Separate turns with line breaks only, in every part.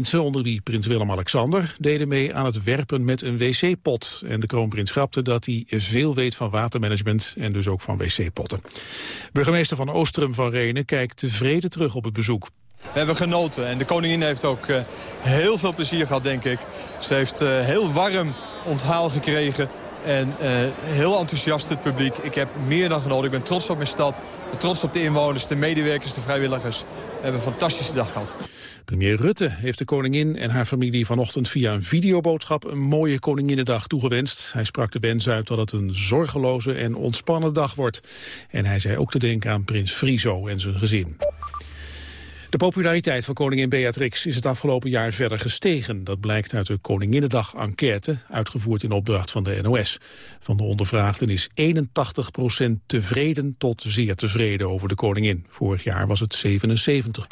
Mensen, onder wie prins Willem-Alexander, deden mee aan het werpen met een wc-pot. En de kroonprins grapte dat hij veel weet van watermanagement en dus ook van wc-potten. Burgemeester van Oostrum van Renen kijkt tevreden terug op het bezoek.
We hebben genoten en de koningin heeft ook uh, heel veel plezier gehad, denk ik. Ze heeft uh, heel warm onthaal gekregen en uh, heel enthousiast het publiek. Ik heb meer dan genoten. Ik ben trots op mijn stad, trots op de inwoners, de medewerkers, de vrijwilligers. We hebben een fantastische dag gehad.
Premier Rutte heeft de koningin en haar familie vanochtend via een videoboodschap een mooie Koninginnedag toegewenst. Hij sprak de wens uit dat het een zorgeloze en ontspannen dag wordt. En hij zei ook te denken aan prins Friso en zijn gezin. De populariteit van koningin Beatrix is het afgelopen jaar verder gestegen. Dat blijkt uit de Koninginnedag-enquête, uitgevoerd in opdracht van de NOS. Van de ondervraagden is 81% tevreden tot zeer tevreden over de koningin. Vorig jaar was het 77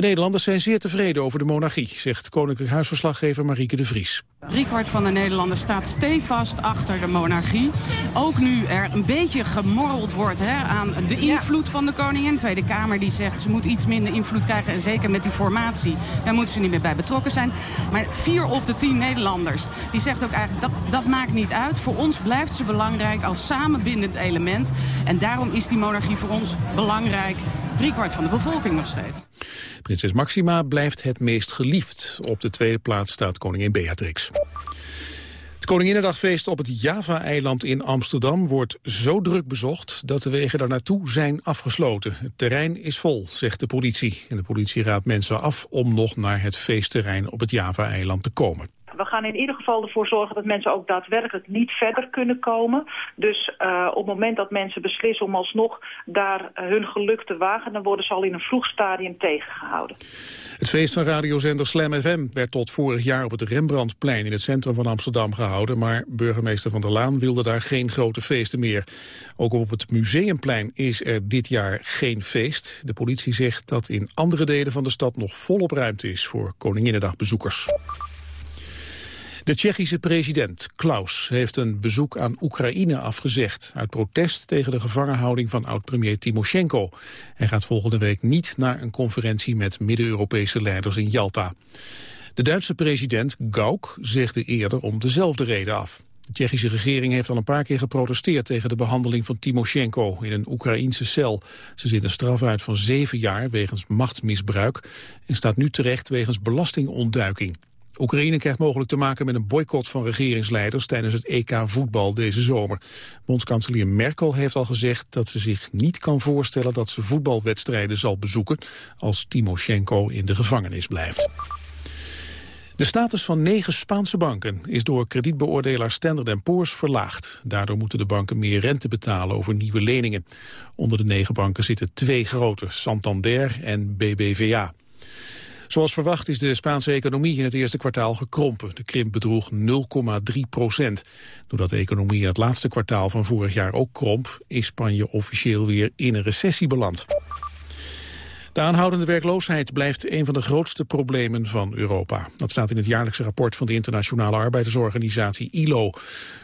de Nederlanders zijn zeer tevreden over de monarchie, zegt koninklijk huisverslaggever Marieke de Vries.
Driekwart van de Nederlanders staat stevast achter de monarchie. Ook nu er een beetje gemorreld wordt hè, aan de invloed van de koningin. De Tweede Kamer die zegt ze moet iets minder invloed krijgen. En zeker met die formatie, daar moeten ze niet meer bij betrokken zijn. Maar vier op de tien Nederlanders, die zegt ook eigenlijk dat, dat maakt niet uit. Voor ons blijft ze belangrijk als samenbindend element. En daarom is die monarchie voor ons belangrijk. Driekwart van de bevolking nog steeds.
Prinses Maxima blijft het meest geliefd. Op de tweede plaats staat koningin Beatrix. Het Koninginnedagfeest op het Java-eiland in Amsterdam wordt zo druk bezocht dat de wegen daar naartoe zijn afgesloten. Het terrein is vol, zegt de politie. En de politie raadt mensen af om nog naar het feestterrein op het Java-eiland te komen
we gaan in ieder geval ervoor zorgen dat mensen ook daadwerkelijk niet verder kunnen komen. Dus uh, op het moment dat mensen beslissen om alsnog daar uh, hun geluk te wagen... dan worden ze al in een vroeg stadium tegengehouden.
Het feest van radiozender Slam FM werd tot vorig jaar op het Rembrandtplein... in het centrum van Amsterdam gehouden... maar burgemeester Van der Laan wilde daar geen grote feesten meer. Ook op het Museumplein is er dit jaar geen feest. De politie zegt dat in andere delen van de stad nog volop ruimte is... voor Koninginnedagbezoekers. De Tsjechische president Klaus heeft een bezoek aan Oekraïne afgezegd... uit protest tegen de gevangenhouding van oud-premier Timoshenko. Hij gaat volgende week niet naar een conferentie met Midden-Europese leiders in Yalta. De Duitse president Gauck zegde eerder om dezelfde reden af. De Tsjechische regering heeft al een paar keer geprotesteerd tegen de behandeling van Timoshenko in een Oekraïense cel. Ze zit een straf uit van zeven jaar wegens machtsmisbruik en staat nu terecht wegens belastingontduiking. Oekraïne krijgt mogelijk te maken met een boycott van regeringsleiders tijdens het EK voetbal deze zomer. Bondskanselier Merkel heeft al gezegd dat ze zich niet kan voorstellen dat ze voetbalwedstrijden zal bezoeken als Timoshenko in de gevangenis blijft. De status van negen Spaanse banken is door kredietbeoordelaar Standard Poor's verlaagd. Daardoor moeten de banken meer rente betalen over nieuwe leningen. Onder de negen banken zitten twee grote, Santander en BBVA. Zoals verwacht is de Spaanse economie in het eerste kwartaal gekrompen. De krimp bedroeg 0,3 procent. Doordat de economie in het laatste kwartaal van vorig jaar ook kromp... is Spanje officieel weer in een recessie beland. De aanhoudende werkloosheid blijft een van de grootste problemen van Europa. Dat staat in het jaarlijkse rapport van de internationale arbeidersorganisatie ILO.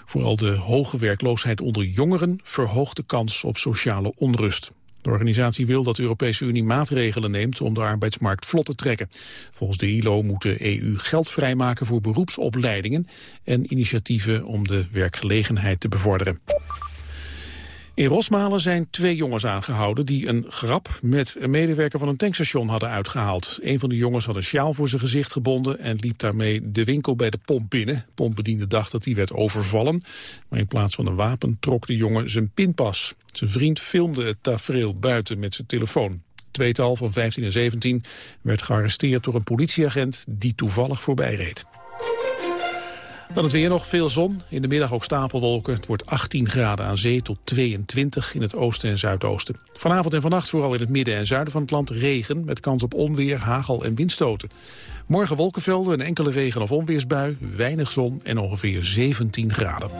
Vooral de hoge werkloosheid onder jongeren verhoogt de kans op sociale onrust. De organisatie wil dat de Europese Unie maatregelen neemt om de arbeidsmarkt vlot te trekken. Volgens de ILO moet de EU geld vrijmaken voor beroepsopleidingen en initiatieven om de werkgelegenheid te bevorderen. In Rosmalen zijn twee jongens aangehouden die een grap met een medewerker van een tankstation hadden uitgehaald. Een van de jongens had een sjaal voor zijn gezicht gebonden en liep daarmee de winkel bij de pomp binnen. Pompbediende dacht dat hij werd overvallen, maar in plaats van een wapen trok de jongen zijn pinpas. Zijn vriend filmde het tafereel buiten met zijn telefoon. Tweetal van 15 en 17 werd gearresteerd door een politieagent die toevallig voorbij reed. Dan het weer nog, veel zon. In de middag ook stapelwolken. Het wordt 18 graden aan zee tot 22 in het oosten en zuidoosten. Vanavond en vannacht vooral in het midden en zuiden van het land regen... met kans op onweer, hagel en windstoten. Morgen wolkenvelden, een enkele regen- of onweersbui, weinig zon en ongeveer 17 graden.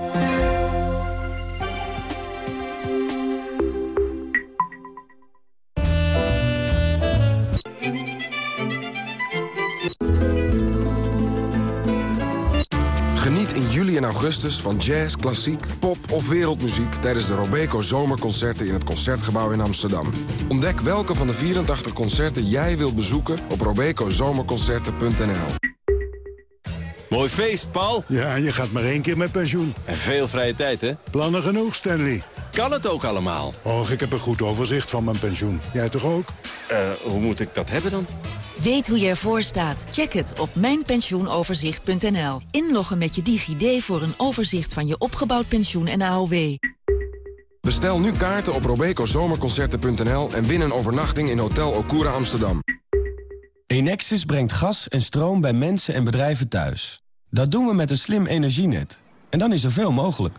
In augustus van jazz, klassiek, pop of wereldmuziek... tijdens de Robeco Zomerconcerten in het Concertgebouw in Amsterdam. Ontdek welke van de 84 concerten jij wilt bezoeken op robecozomerconcerten.nl.
Mooi feest, Paul.
Ja, je gaat maar één keer met pensioen.
En veel vrije tijd, hè?
Plannen genoeg, Stanley.
Kan het ook allemaal?
Och, ik heb een goed overzicht van mijn pensioen. Jij toch ook?
Eh, hoe moet ik dat hebben dan?
Weet hoe je ervoor staat? Check het op mijnpensioenoverzicht.nl. Inloggen met je DigiD voor een overzicht van je opgebouwd pensioen en AOW.
Bestel nu kaarten op robecozomerconcerten.nl en win een overnachting in Hotel Okura Amsterdam.
Enexis brengt gas en stroom bij mensen en bedrijven thuis. Dat doen we met een slim energienet. En dan is er veel mogelijk.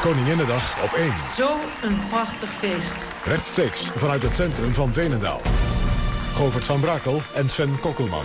Koninginnedag op 1.
Zo een prachtig feest.
Rechtstreeks vanuit het centrum van Venendaal. Govert van Brakel en Sven Kokkelman.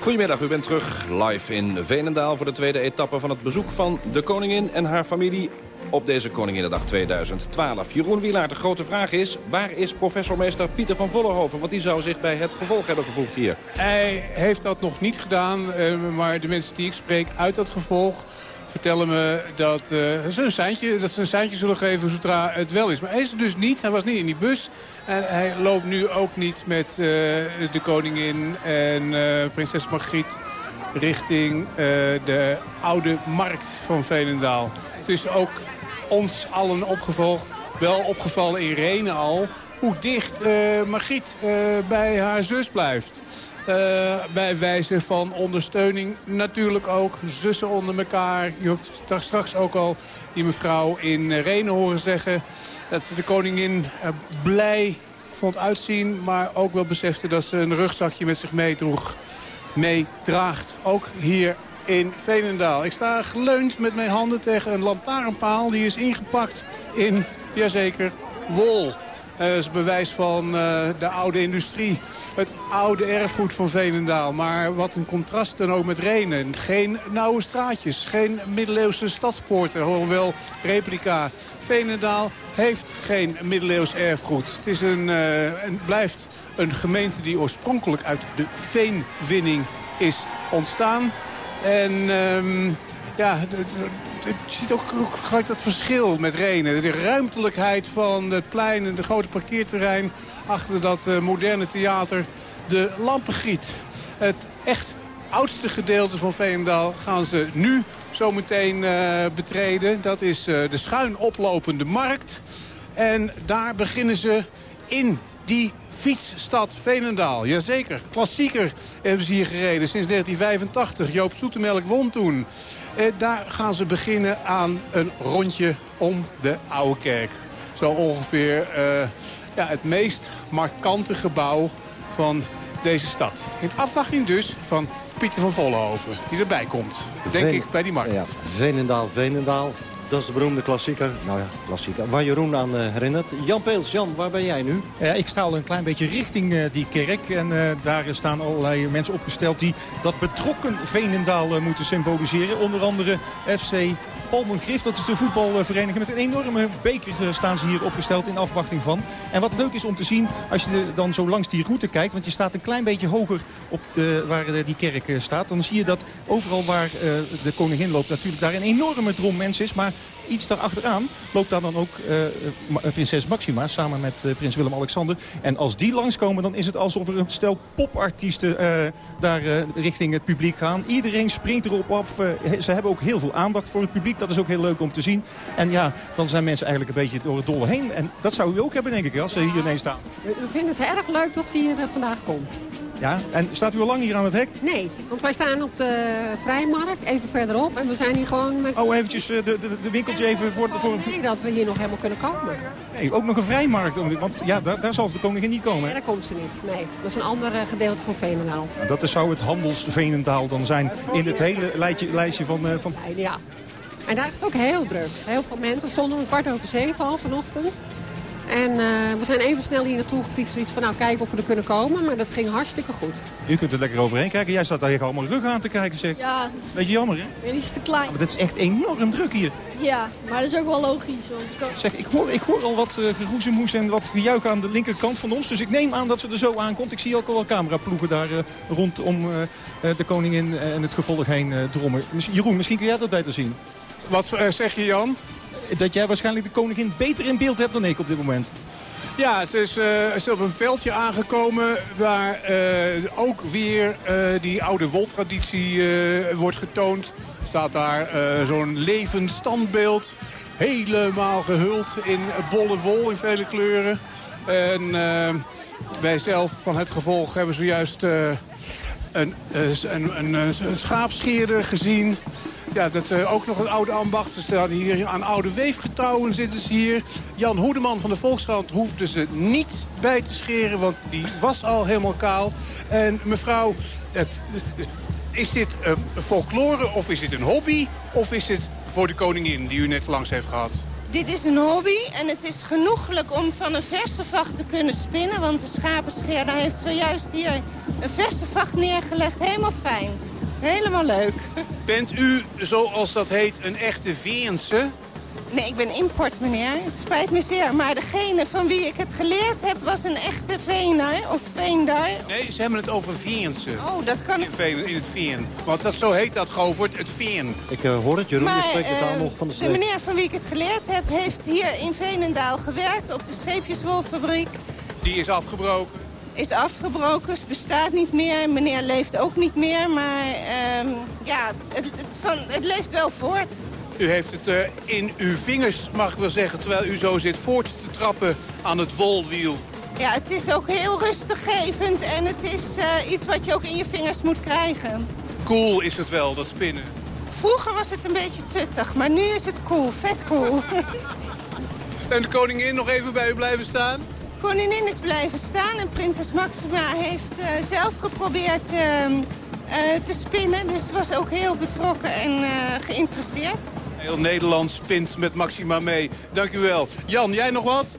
Goedemiddag, u bent terug live in Venendaal... voor de tweede etappe van het bezoek van de koningin en haar familie... op deze Koninginnedag 2012. Jeroen Wielaert, de grote vraag is... waar is professormeester Pieter van Vollenhoven? Want die zou zich bij het gevolg hebben gevoegd hier.
Hij heeft dat nog niet gedaan, eh, maar de mensen die ik spreek uit dat gevolg vertellen me dat, uh, ze een seintje, dat ze een seintje zullen geven zodra het wel is. Maar hij is dus niet. Hij was niet in die bus. En hij loopt nu ook niet met uh, de koningin en uh, prinses Margriet richting de oude markt van Veenendaal. Het is ook ons allen opgevolgd, wel opgevallen in Renen al, hoe dicht Margriet bij haar zus blijft. Bij wijze van ondersteuning. Natuurlijk ook zussen onder elkaar. Je hebt straks ook al die mevrouw in Renen horen zeggen... dat ze de koningin uh, blij vond uitzien... maar ook wel besefte dat ze een rugzakje met zich meedroeg. Meedraagt. Ook hier in Veenendaal. Ik sta geleund met mijn handen tegen een lantaarnpaal. Die is ingepakt in, jazeker, wol. Dat is bewijs van uh, de oude industrie. Het oude erfgoed van Veenendaal. Maar wat een contrast dan ook met Renen. Geen nauwe straatjes, geen middeleeuwse stadspoorten. Hoewel replica. Veenendaal heeft geen middeleeuws erfgoed. Het is een, een, blijft een gemeente die oorspronkelijk uit de veenwinning is ontstaan. En um, ja, je ziet ook, gelijk dat verschil met Renen. De ruimtelijkheid van het plein en de grote parkeerterrein achter dat uh, moderne theater. De lampengiet. Het echt oudste gedeelte van Veenendaal gaan ze nu zometeen uh, betreden. Dat is uh, de schuin oplopende markt. En daar beginnen ze in die fietsstad Veenendaal. Jazeker, klassieker hebben ze hier gereden sinds 1985. Joop Zoetemelk won toen. Eh, daar gaan ze beginnen aan een rondje om de Oude Kerk. Zo ongeveer eh, ja, het meest markante gebouw van deze stad. In afwachting dus van Pieter van Vollenhoven, die erbij komt. Denk
Ven
ik bij die markt.
Ja, Veenendaal, Veenendaal. Dat is de beroemde klassieker. Nou ja, klassieker. Waar Jeroen aan uh, herinnert. Jan Peels, Jan, waar ben jij nu?
Ja, ik sta al een klein beetje richting uh, die kerk. En uh, daar staan allerlei mensen opgesteld die dat betrokken Veenendaal moeten symboliseren. Onder andere FC Palmengrift, dat is de voetbalvereniging. Met een enorme beker staan ze hier opgesteld in afwachting van. En wat leuk is om te zien, als je dan zo langs die route kijkt... want je staat een klein beetje hoger op de, waar die kerk staat... dan zie je dat overal waar de koningin loopt natuurlijk daar een enorme drom mensen is. Maar iets daarachteraan loopt daar dan ook uh, prinses Maxima samen met uh, prins Willem-Alexander. En als die langskomen dan is het alsof er een stel popartiesten daar richting het publiek gaan. Iedereen springt erop af. ze hebben ook heel veel aandacht voor het publiek. Dat is ook heel leuk om te zien. En ja, dan zijn mensen eigenlijk een beetje door het dolle heen. En dat zou u ook hebben denk ik als ze hier ineens staan.
We vinden het erg leuk dat ze hier vandaag komt.
Ja, en staat u al lang hier aan het hek?
Nee, want wij staan op de Vrijmarkt, even verderop. En we zijn hier gewoon met...
Oh, eventjes eh, de, de, de winkeltje even voor... voor...
Nee, dat we hier nog helemaal kunnen komen.
Nee, ook nog een vrijmarkt. Want ja, daar, daar zal de koningin niet komen.
Nee, daar komt ze niet. Nee, dat is een ander eh, gedeelte van Veenendaal.
Nou, dat is, zou het handelsveenendaal dan zijn in het hele lijstje, lijstje van, uh, van...
Ja, en daar is het ook heel druk. Heel veel mensen stonden om kwart over zeven al vanochtend. En uh, we zijn even snel hier naartoe gefietst. Zoiets van nou kijken of we er kunnen komen. Maar dat ging hartstikke goed.
U kunt er lekker overheen kijken. Jij staat daar allemaal rug aan te kijken zeg.
Ja.
Beetje jammer hè?
Ja, die is te klein.
Maar het is echt enorm druk hier.
Ja, maar dat is ook wel logisch. Want...
Zeg, ik hoor, ik hoor al wat uh, geroezemoes en wat gejuich aan de linkerkant van ons. Dus ik neem aan dat ze er zo aankomt. Ik zie ook al wel cameraploegen daar uh, rondom uh, de koningin en het gevolg heen drommen. Jeroen, misschien kun jij dat beter zien.
Wat zeg je Jan?
Dat jij waarschijnlijk de koningin beter in beeld hebt dan ik op dit moment.
Ja, het is, is op een veldje aangekomen waar uh, ook weer uh, die oude woltraditie wordt getoond. Staat daar zo'n levend standbeeld. Helemaal gehuld in bolle wol in vele kleuren. En wij zelf van het gevolg hebben zojuist een, een, een, een schaapscheerder gezien. Ja, dat ook nog een oude ambacht. Ze staan hier aan oude weefgetouwen zitten ze hier. Jan Hoedeman van de Volkskrant hoefde ze niet bij te scheren, want die was al helemaal kaal. En mevrouw, is dit uh, folklore of is dit een hobby? Of is dit voor de koningin die u net langs heeft gehad?
Dit is een hobby en het is genoeglijk om van een verse vacht te kunnen spinnen. Want de schapenscheerder heeft zojuist hier een verse vacht neergelegd. Helemaal fijn. Helemaal leuk.
Bent u, zoals dat heet, een echte Veense?
Nee, ik ben import, meneer. Het spijt me zeer. Maar degene van wie ik het geleerd heb, was een echte Veenar of Veendar.
Nee, ze hebben het over Veense.
Oh, dat kan...
In, Veen, in het Veen. Want dat, zo heet dat, Govert, het Veen.
Ik uh, hoor het, Jeroen,
maar,
je spreekt het aan
uh,
nog van de
De meneer van wie ik het geleerd heb, heeft hier in Veenendaal gewerkt op de scheepjeswolfabriek.
Die is afgebroken?
is afgebroken, het bestaat niet meer. Meneer leeft ook niet meer, maar um, ja, het, het, van, het, leeft wel voort.
U heeft het uh, in uw vingers, mag ik wel zeggen, terwijl u zo zit voort te trappen aan het wolwiel.
Ja, het is ook heel rustiggevend en het is uh, iets wat je ook in je vingers moet krijgen.
Cool is het wel, dat spinnen.
Vroeger was het een beetje tuttig, maar nu is het cool, vet cool.
en de koningin nog even bij u blijven staan?
koningin is blijven staan en prinses Maxima heeft uh, zelf geprobeerd uh, uh, te spinnen. Dus ze was ook heel betrokken en geïnteresseerd.
Heel Nederland spint met Maxima mee. Dank u wel. Jan, jij nog wat?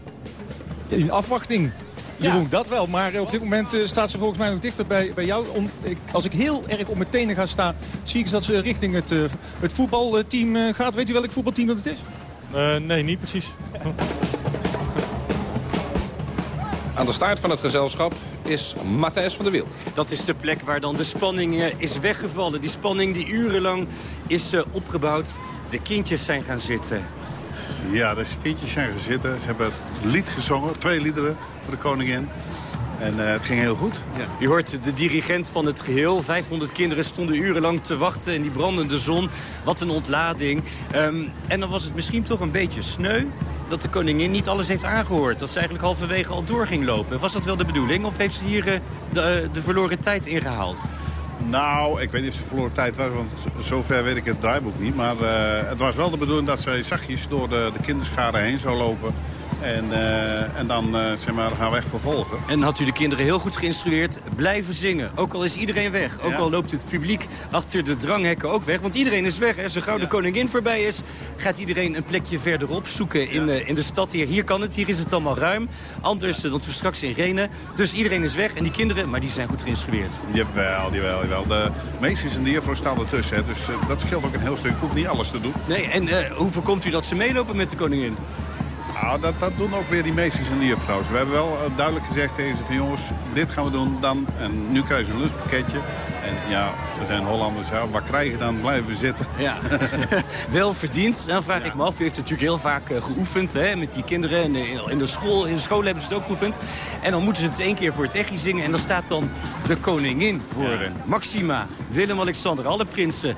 In afwachting. Jeroen, ja. dat wel. Maar op dit moment uh, staat ze volgens mij nog dichter bij, bij jou. Om, ik, als ik heel erg op mijn tenen ga staan, zie ik dat ze richting het, uh, het voetbalteam uh, gaat. Weet u welk voetbalteam dat het is?
nee, niet precies.
Aan de staart van het gezelschap is Matthijs van der Wiel.
Dat is de plek waar dan de spanning uh, is weggevallen. Die spanning die urenlang is uh, opgebouwd. De kindjes zijn gaan zitten.
Ja, de kindjes zijn gaan zitten. Ze hebben het lied gezongen, twee liederen voor de koningin. En uh, het ging heel goed.
Ja. U hoort de dirigent van het geheel. 500 kinderen stonden urenlang te wachten in die brandende zon. Wat een ontlading. Um, en dan was het misschien toch een beetje sneu dat de koningin niet alles heeft aangehoord. Dat ze eigenlijk halverwege al door ging lopen. Was dat wel de bedoeling? Of heeft ze hier uh, de, uh, de verloren tijd ingehaald?
Nou, ik weet niet of ze verloren tijd was, want zover weet ik het draaiboek niet. Maar uh, het was wel de bedoeling dat zij zachtjes door de, de kinderschade heen zou lopen. En, uh, en dan uh, zeg maar, haar weg vervolgen.
En had u de kinderen heel goed geïnstrueerd, blijven zingen. Ook al is iedereen weg. Ook ja. al loopt het publiek achter de dranghekken ook weg. Want iedereen is weg. Hè. Zo gauw ja. de koningin voorbij is, gaat iedereen een plekje verderop zoeken in, ja. uh, in de stad. Hier, hier kan het, hier is het allemaal ruim. Anders dan toen straks in Renen. Dus iedereen is weg. En die kinderen, maar die zijn goed geïnstrueerd.
Jawel, jawel, jawel. De meesters en de juffrouw staan ertussen. Hè. Dus dat scheelt ook een heel stuk. Ik hoef niet alles te doen.
Nee, en hoe voorkomt u dat ze meelopen met de koningin?
Nou, dat, dat doen ook weer die meesters en die juffrouws. We hebben wel duidelijk gezegd tegen ze van jongens, dit gaan we doen dan. En nu krijgen ze een lunchpakketje. En ja, we zijn Hollanders. Ja, wat krijgen dan? Blijven we zitten.
Ja. Wel verdiend, dan vraag ik me af. U heeft natuurlijk heel vaak eh, geoefend hè, met die kinderen. En eh, in de, school, in de school hebben ze het ook geoefend. En dan moeten ze het één keer voor het echi zingen. En dan staat dan de koningin voor eh, Maxima, Willem-Alexander, alle prinsen.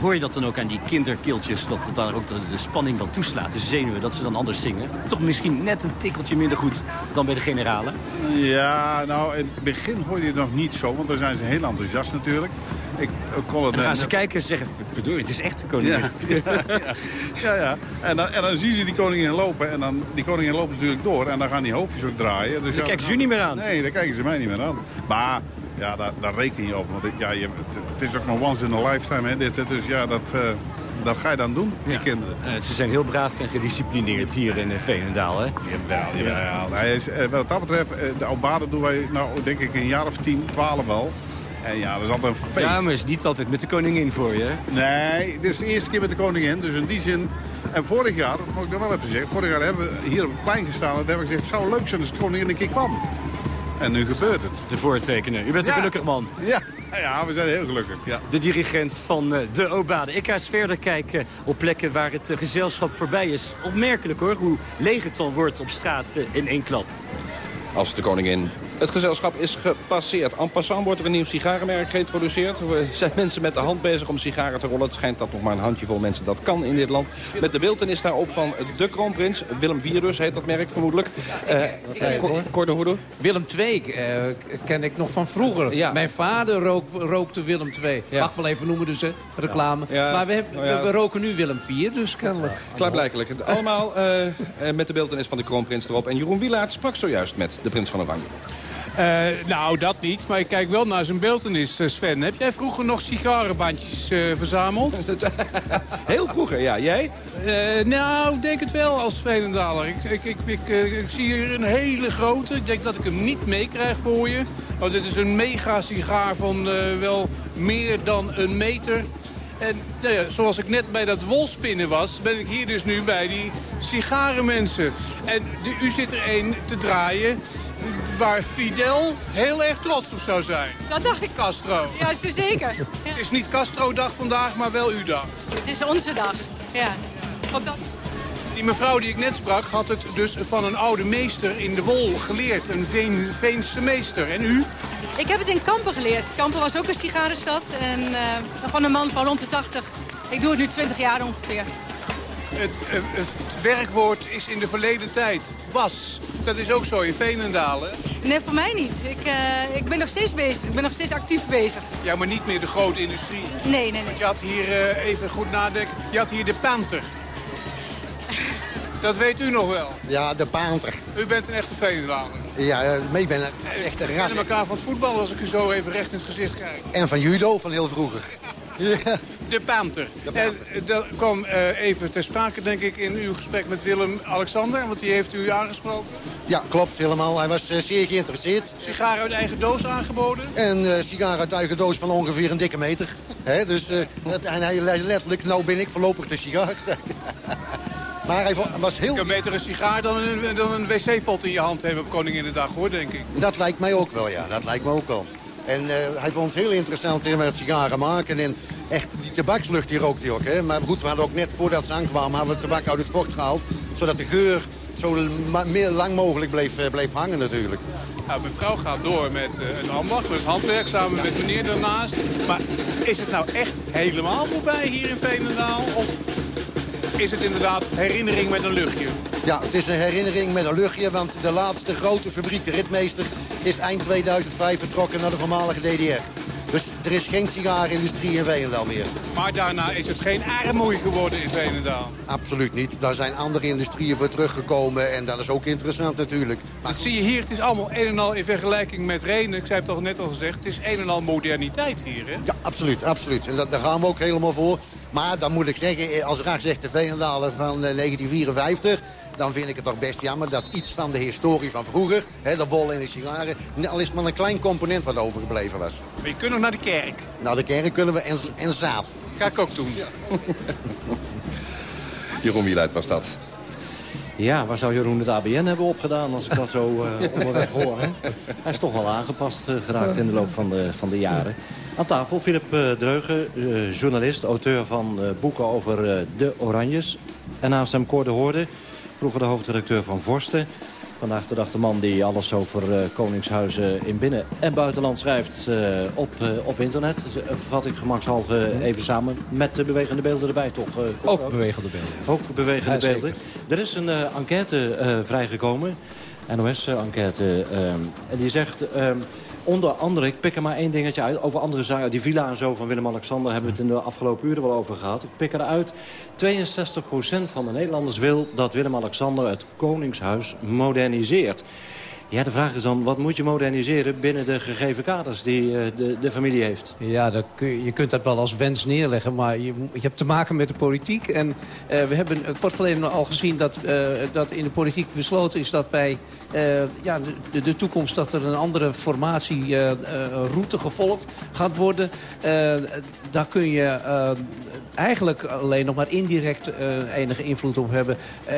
Hoor je dat dan ook aan die kinderkeeltjes? Dat het dan ook de, de spanning dan toeslaat, de zenuwen, dat ze dan anders zingen? Toch misschien net een tikkeltje minder goed dan bij de generalen?
Ja, nou, in het begin hoorde je het nog niet zo, want dan zijn ze heel enthousiast natuurlijk. Ik, ik kon het
Dan gaan
net-
ze kijken en zeggen, verdorie, het is echt de koningin.
Ja, ja, ja, ja. En, dan, en dan zien ze die koningin lopen en dan, die koningin loopt natuurlijk door en dan gaan die hoofdjes ook draaien. Dus
Dan
ja,
kijken ze u niet meer aan.
Nee, daar kijken ze mij niet meer aan. Maar ja, daar, daar reken je op, want het- ja, je, het, is ook maar once in a lifetime, hè, dit, dus ja, dat, eh, dat ga je dan doen, die kinderen.
Eh, ze zijn heel braaf en gedisciplineerd hier in eh, Veenendaal, hè?
Jawel, jawel. Hij is, eh, wat dat betreft, eh, de Obade doen wij nou denk ik een jaar of 10, 12 al. En ja, dat is altijd een feest.
Ja, maar is niet altijd met de koningin voor je, hè?
Nee, dit is de eerste keer met de koningin. Dus in die zin... En vorig jaar, dat moet ik nog wel even zeggen... Vorig jaar hebben we hier op het plein gestaan... en hebben we gezegd, het zou leuk zijn als de koningin een keer kwam. En nu gebeurt het.
De voortekenen. U bent een gelukkig man.
Ja, ja, we zijn heel gelukkig. Ja.
De dirigent van eh, de Obade. Ik ga eens verder kijken op plekken waar het eh, gezelschap voorbij is. Opmerkelijk hoor, hoe leeg het dan wordt op straat eh, in één klap.
Als de koningin het gezelschap is gepasseerd. En passant wordt er een nieuw sigarenmerk geïntroduceerd. Er zijn mensen met de hand bezig om sigaren te rollen. Het schijnt dat nog maar een handjevol mensen dat kan in dit land. Met de beeltenis daarop van de kroonprins. Willem IV dus heet dat merk vermoedelijk. Eh Cor- Cor de Hoeder?
Willem II eh, ken ik nog van vroeger. Mijn vader rook, rookte Willem II.
Ja.
Mag wel even noemen dus, hè, reclame.
Ja.
Maar we, hebben,
ja.
we roken nu Willem IV, dus kennelijk.
Klaarblijkelijk. Allemaal eh, eh, met de beeltenis van de kroonprins erop. En Jeroen Wielaert sprak zojuist met de prins van Oranje.
Eh, nou, dat niet. Maar ik kijk wel naar zijn beeltenis, eh, Sven. Heb jij vroeger nog sigarenbandjes eh, verzameld?
Heel vroeger, ja. Jij?
Nou, ik denk het wel als Veenendaler. Ik, ik, ik, ik, ik zie hier een hele grote. Ik denk dat ik hem niet meekrijg voor je. Want dit is een mega sigaar van wel meer dan een meter. En nou ja, zoals ik net bij dat wolspinnen was, ben ik hier dus nu bij die sigarenmensen. En de, u zit er een te draaien waar Fidel heel erg trots op zou zijn.
Dat dacht ik.
Castro.
Ja, zo zeker.
Het is niet Castro-dag vandaag, maar wel uw dag.
Het is onze dag. Ja. Op dat...
Die mevrouw die ik net sprak had het dus van een oude meester in de wol geleerd. Een Veen, Veense meester. En u?
Ik heb het in Kampen geleerd. Kampen was ook een sigarenstad. En eh, van een man van rond de 80. Ik doe het nu 20 jaar ongeveer.
Het, eh, het werkwoord is in de verleden tijd. Was. Dat is ook zo in Veenendaal, hè?
Nee, voor mij niet. Ik, eh, ik ben nog steeds bezig. Ik ben nog steeds actief bezig.
Ja, maar niet meer de grote industrie.
Nee, nee, nee.
Want je had hier, eh, even goed nadenken, je had hier de Panther. Dat weet u nog wel.
Ja, de paanter.
U bent een echte Veenendaler.
Ja, eh, ik ben echt
We
een
kennen
ras.
elkaar van het voetbal als ik u zo even recht in het gezicht kijk.
En van judo, van heel vroeger. Ja.
De Panther. En eh, dat kwam eh, even ter sprake, denk ik, in uw gesprek met Willem-Alexander. Want die heeft u aangesproken.
ja, klopt helemaal. Hij was eh, zeer geïnteresseerd.
Sigaar uit eigen doos aangeboden.
En eh sigaar uit eigen doos van ongeveer een dikke meter. Dus het- en hij letterlijk, nou ben ik voorlopig de sigaar. maar hij was heel...
Een sigaar dan een, dan een wc-pot in je hand hebben op Koninginnedag, hoor, denk ik.
Dat lijkt mij ook wel, ja. Dat lijkt me ook wel. En eh, hij vond het heel interessant in met sigaren maken. En echt, die tabakslucht die rookt hij ook. Hè. Maar goed, we hadden ook net voordat ze aankwamen... hadden we tabak uit het vocht gehaald. Zodat de geur zo meer lang mogelijk bleef, eh, bleef hangen natuurlijk.
Nou, mevrouw gaat door met eh, een ambacht, met handwerk, samen met meneer daarnaast. Maar is het nou echt helemaal voorbij hier in Veenendaal? Of is het inderdaad herinnering met een luchtje?
Ja, het is een herinnering met een luchtje. Want de laatste grote fabriek, de Ritmeester... is eind 2005 vertrokken naar de voormalige DDR. Dus er is geen sigarenindustrie in Veenendaal meer.
Maar daarna is het geen armoei geworden in Veenendaal.
Absoluut niet. Daar zijn andere industrieën voor teruggekomen. En dat is ook interessant natuurlijk. Maar
Dat zie je hier, het is allemaal een en al in vergelijking met Renen. Ik zei het al net al gezegd, het is een en al moderniteit hier, hè?
Ja, absoluut, absoluut. En dat, daar gaan we ook helemaal voor. Maar dan moet ik zeggen, eh, als Raak zegt de Veenendaler van eh, 1954... dan vind ik het toch best jammer dat iets van de historie van vroeger... Hè, de wol en de sigaren, al is het maar een klein component wat overgebleven was.
Maar je kunt nog naar de kerk.
Naar de kerk kunnen we en, en zaad.
Ga ik ook doen.
Jeroen Wieluid was dat.
Ja, waar zou Jeroen het ABN hebben opgedaan als ik dat zo uh, onderweg hoor? Hè? Hij is toch wel aangepast uh, geraakt in de loop van de, van de jaren. Aan tafel Philip uh, Dreugen, journalist, auteur van boeken over de Oranjes. En naast hem Cor de Hoorde, vroeger de hoofdredacteur van Vorsten. Vandaag de dag de man die alles over uh, koningshuizen in binnen- en buitenland schrijft uh, op, uh, op internet. vat ik gemakshalve even samen met de bewegende beelden erbij toch?
ook bewegende beelden.
Ook bewegende
ja,
beelden. Er is een enquête vrijgekomen, NOS-enquête, en die zegt... Onder andere, ik pik er maar één dingetje uit. Over andere zaken, die villa en zo van Willem-Alexander... hebben we het in de afgelopen uren wel over gehad. Ik pik eruit. 62% van de Nederlanders wil dat Willem-Alexander het Koningshuis moderniseert. Ja, de vraag is dan, wat moet je moderniseren binnen de gegeven kaders die uh, de, de familie heeft?
Ja, dat kun je, kunt dat wel als wens neerleggen, maar je, je hebt te maken met de politiek. En uh, we hebben kort geleden al gezien dat, dat in de politiek besloten is dat wij ja, de, de, toekomst, dat er een andere formatieroute gevolgd gaat worden. daar kun je eigenlijk alleen nog maar indirect enige invloed op hebben.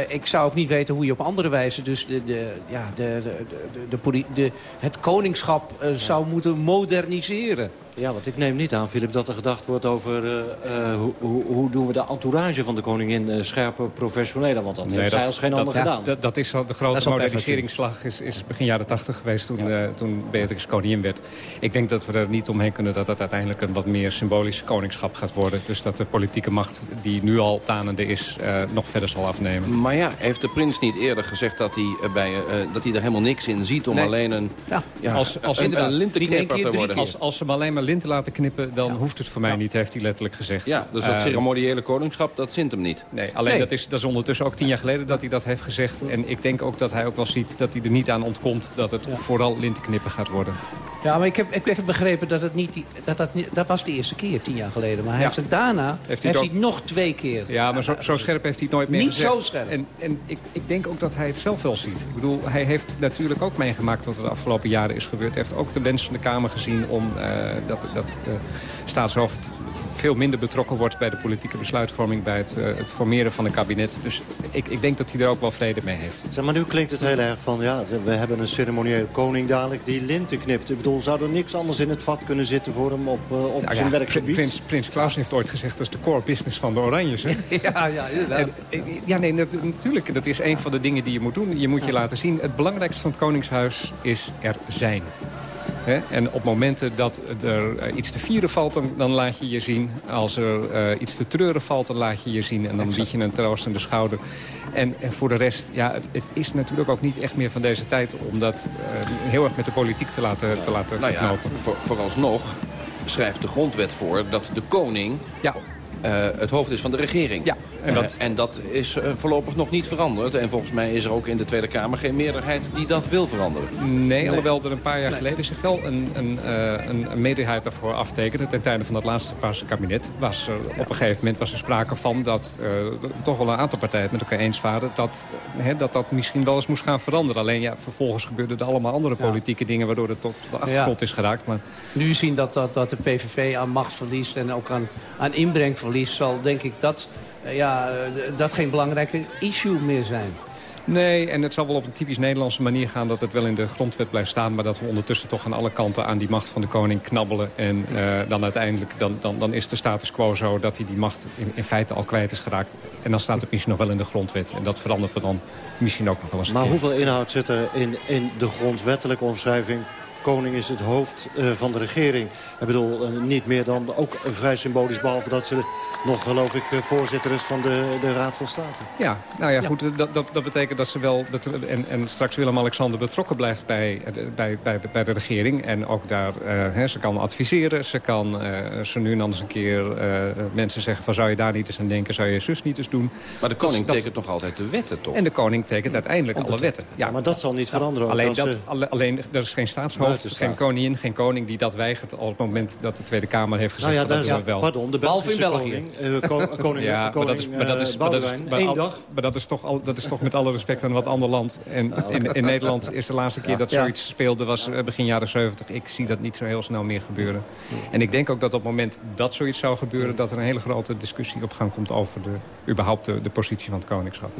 Ik zou ook niet weten hoe je op andere wijze dus de, de, ja, de, de, de, de, het koningschap uh, zou moeten moderniseren.
Ja, want ik neem niet aan, Filip, dat er gedacht wordt over... Uh, uh, hoe, hoe, doen we de entourage van de koningin uh, scherper, professioneler? Want dat nee, heeft dat, zij als geen
dat,
ander
ja,
gedaan.
Dat, dat is de grote moderniseringsslag is, is begin jaren tachtig geweest... Toen, ja. toen Beatrix koningin werd. Ik denk dat we er niet omheen kunnen dat het uiteindelijk... een wat meer symbolisch koningschap gaat worden. Dus dat de politieke macht die nu al tanende is... nog verder zal afnemen.
Maar ja, heeft de prins niet eerder gezegd dat hij, bij, dat hij er helemaal niks in ziet... om
nee.
alleen een,
ja. als, als,
een, een lintenknipper te worden?
Als, als ze maar alleen maar linten laten knippen, dan ja. hoeft het voor mij ja. niet, heeft hij letterlijk gezegd.
Ja, dus dat uh, ceremoniële koningschap, dat zint hem niet.
Nee, alleen nee. Dat, is, dat is ondertussen ook tien jaar geleden dat hij dat heeft gezegd. En ik denk ook dat hij ook wel ziet dat hij er niet aan ontkomt... dat het vooral lintenknippen gaat worden.
Ja, maar ik heb, ik heb begrepen dat het niet... Die, dat, dat, dat was de eerste keer, tien jaar geleden. Maar hij heeft het daarna heeft hij, heeft hij nog twee keer...
Ja, maar zo, zo, scherp heeft hij het nooit meer
niet
gezegd.
Niet zo scherp.
En, en ik, ik denk ook dat hij het zelf wel ziet. Ik bedoel, hij heeft natuurlijk ook meegemaakt wat er de afgelopen jaren is gebeurd. Hij heeft ook de wens van de Kamer gezien om uh, dat, dat uh, staatshoofd veel minder betrokken wordt bij de politieke besluitvorming... bij het, uh, het formeren van een kabinet. Dus ik, ik denk dat hij er ook wel vrede mee heeft.
Zeg, maar nu klinkt het heel erg van... ja, we hebben een ceremoniële koning dadelijk die linten knipt. Ik bedoel, zou er niks anders in het vat kunnen zitten voor hem op, uh, op nou zijn
ja,
werkgebied?
Prins, Prins Klaus heeft ooit gezegd... dat is de core business van de Oranjes. Hè?
ja, ja.
En, ja, nee, dat, natuurlijk. Dat is een van de dingen die je moet doen. Je moet je laten zien. Het belangrijkste van het Koningshuis is er zijn. He? En op momenten dat er uh, iets te vieren valt, dan, dan, laat je je zien. Als er uh, iets te treuren valt, dan laat je je zien. En dan bied je een troostende schouder. En, en voor de rest, ja, het, het, is natuurlijk ook niet echt meer van deze tijd... om dat uh, heel erg met de politiek te laten, te laten
nou. Ja, voor, vooralsnog schrijft de grondwet voor dat de koning...
Ja.
Uh, het hoofd is van de regering.
Ja,
en, dat... Uh, en dat is uh, voorlopig nog niet veranderd. En volgens mij is er ook in de Tweede Kamer geen meerderheid die dat wil veranderen.
Nee, nee. alhoewel er een paar jaar nee. geleden zich wel een, een, een, een meerderheid daarvoor aftekende. Ten tijde van het laatste Paarse kabinet was er op een gegeven moment was er sprake van dat toch wel een aantal partijen het met elkaar eens waren dat, dat dat misschien wel eens moest gaan veranderen. Alleen ja, vervolgens gebeurden er allemaal andere politieke ja. dingen waardoor het tot de achtergrond ja. is geraakt. Maar...
Nu zien dat, dat, dat de PVV aan macht verliest en ook aan, aan inbreng verliest zal denk ik dat, ja, dat geen belangrijke issue meer zijn.
Nee, en het zal wel op een typisch Nederlandse manier gaan... dat het wel in de grondwet blijft staan... maar dat we ondertussen toch aan alle kanten aan die macht van de koning knabbelen. En uh, dan uiteindelijk dan, dan, dan is de status quo zo dat hij die macht in, in, feite al kwijt is geraakt. En dan staat het misschien nog wel in de grondwet. En dat verandert we dan misschien ook nog wel eens
Maar hoeveel inhoud zit er in, in de grondwettelijke omschrijving koning is het hoofd uh, van de regering. Ik bedoel, uh, niet meer dan ook vrij symbolisch... behalve dat ze nog, geloof ik, uh, voorzitter is van de, de Raad van State.
Ja, nou ja, ja. goed. Dat, dat, dat betekent dat ze wel... En, en straks Willem-Alexander betrokken blijft bij, bij, bij, de, bij de regering. En ook daar... Hè, ze kan adviseren. Ze kan ze nu en dan eens een keer mensen zeggen... van zou je daar niet eens aan denken? Zou je zus niet eens doen?
Maar de koning
dat,
tekent nog altijd de wetten, toch?
En de koning tekent uiteindelijk alle wetten.
Ja, maar dat zal niet veranderen.
Alleen, dat, alleen, er is geen staatshoofd geen koningin, geen koning die dat weigert... op het moment dat de Tweede Kamer heeft gezegd
nou ja,
dat
ja,
wel.
Pardon, de Belgische koning. Uh, koning, koning
ja,
maar dat is, maar dat is, maar dat is, één dag.
Maar dat is, toch al, dat is toch met alle respect een wat ander land. En in, in Nederland is de laatste keer dat zoiets speelde... was begin jaren 70. Ik zie dat niet zo heel snel meer gebeuren. En ik denk ook dat op het moment dat zoiets zou gebeuren... dat er een hele grote discussie op gang komt over de, überhaupt de, de positie van het koningschap.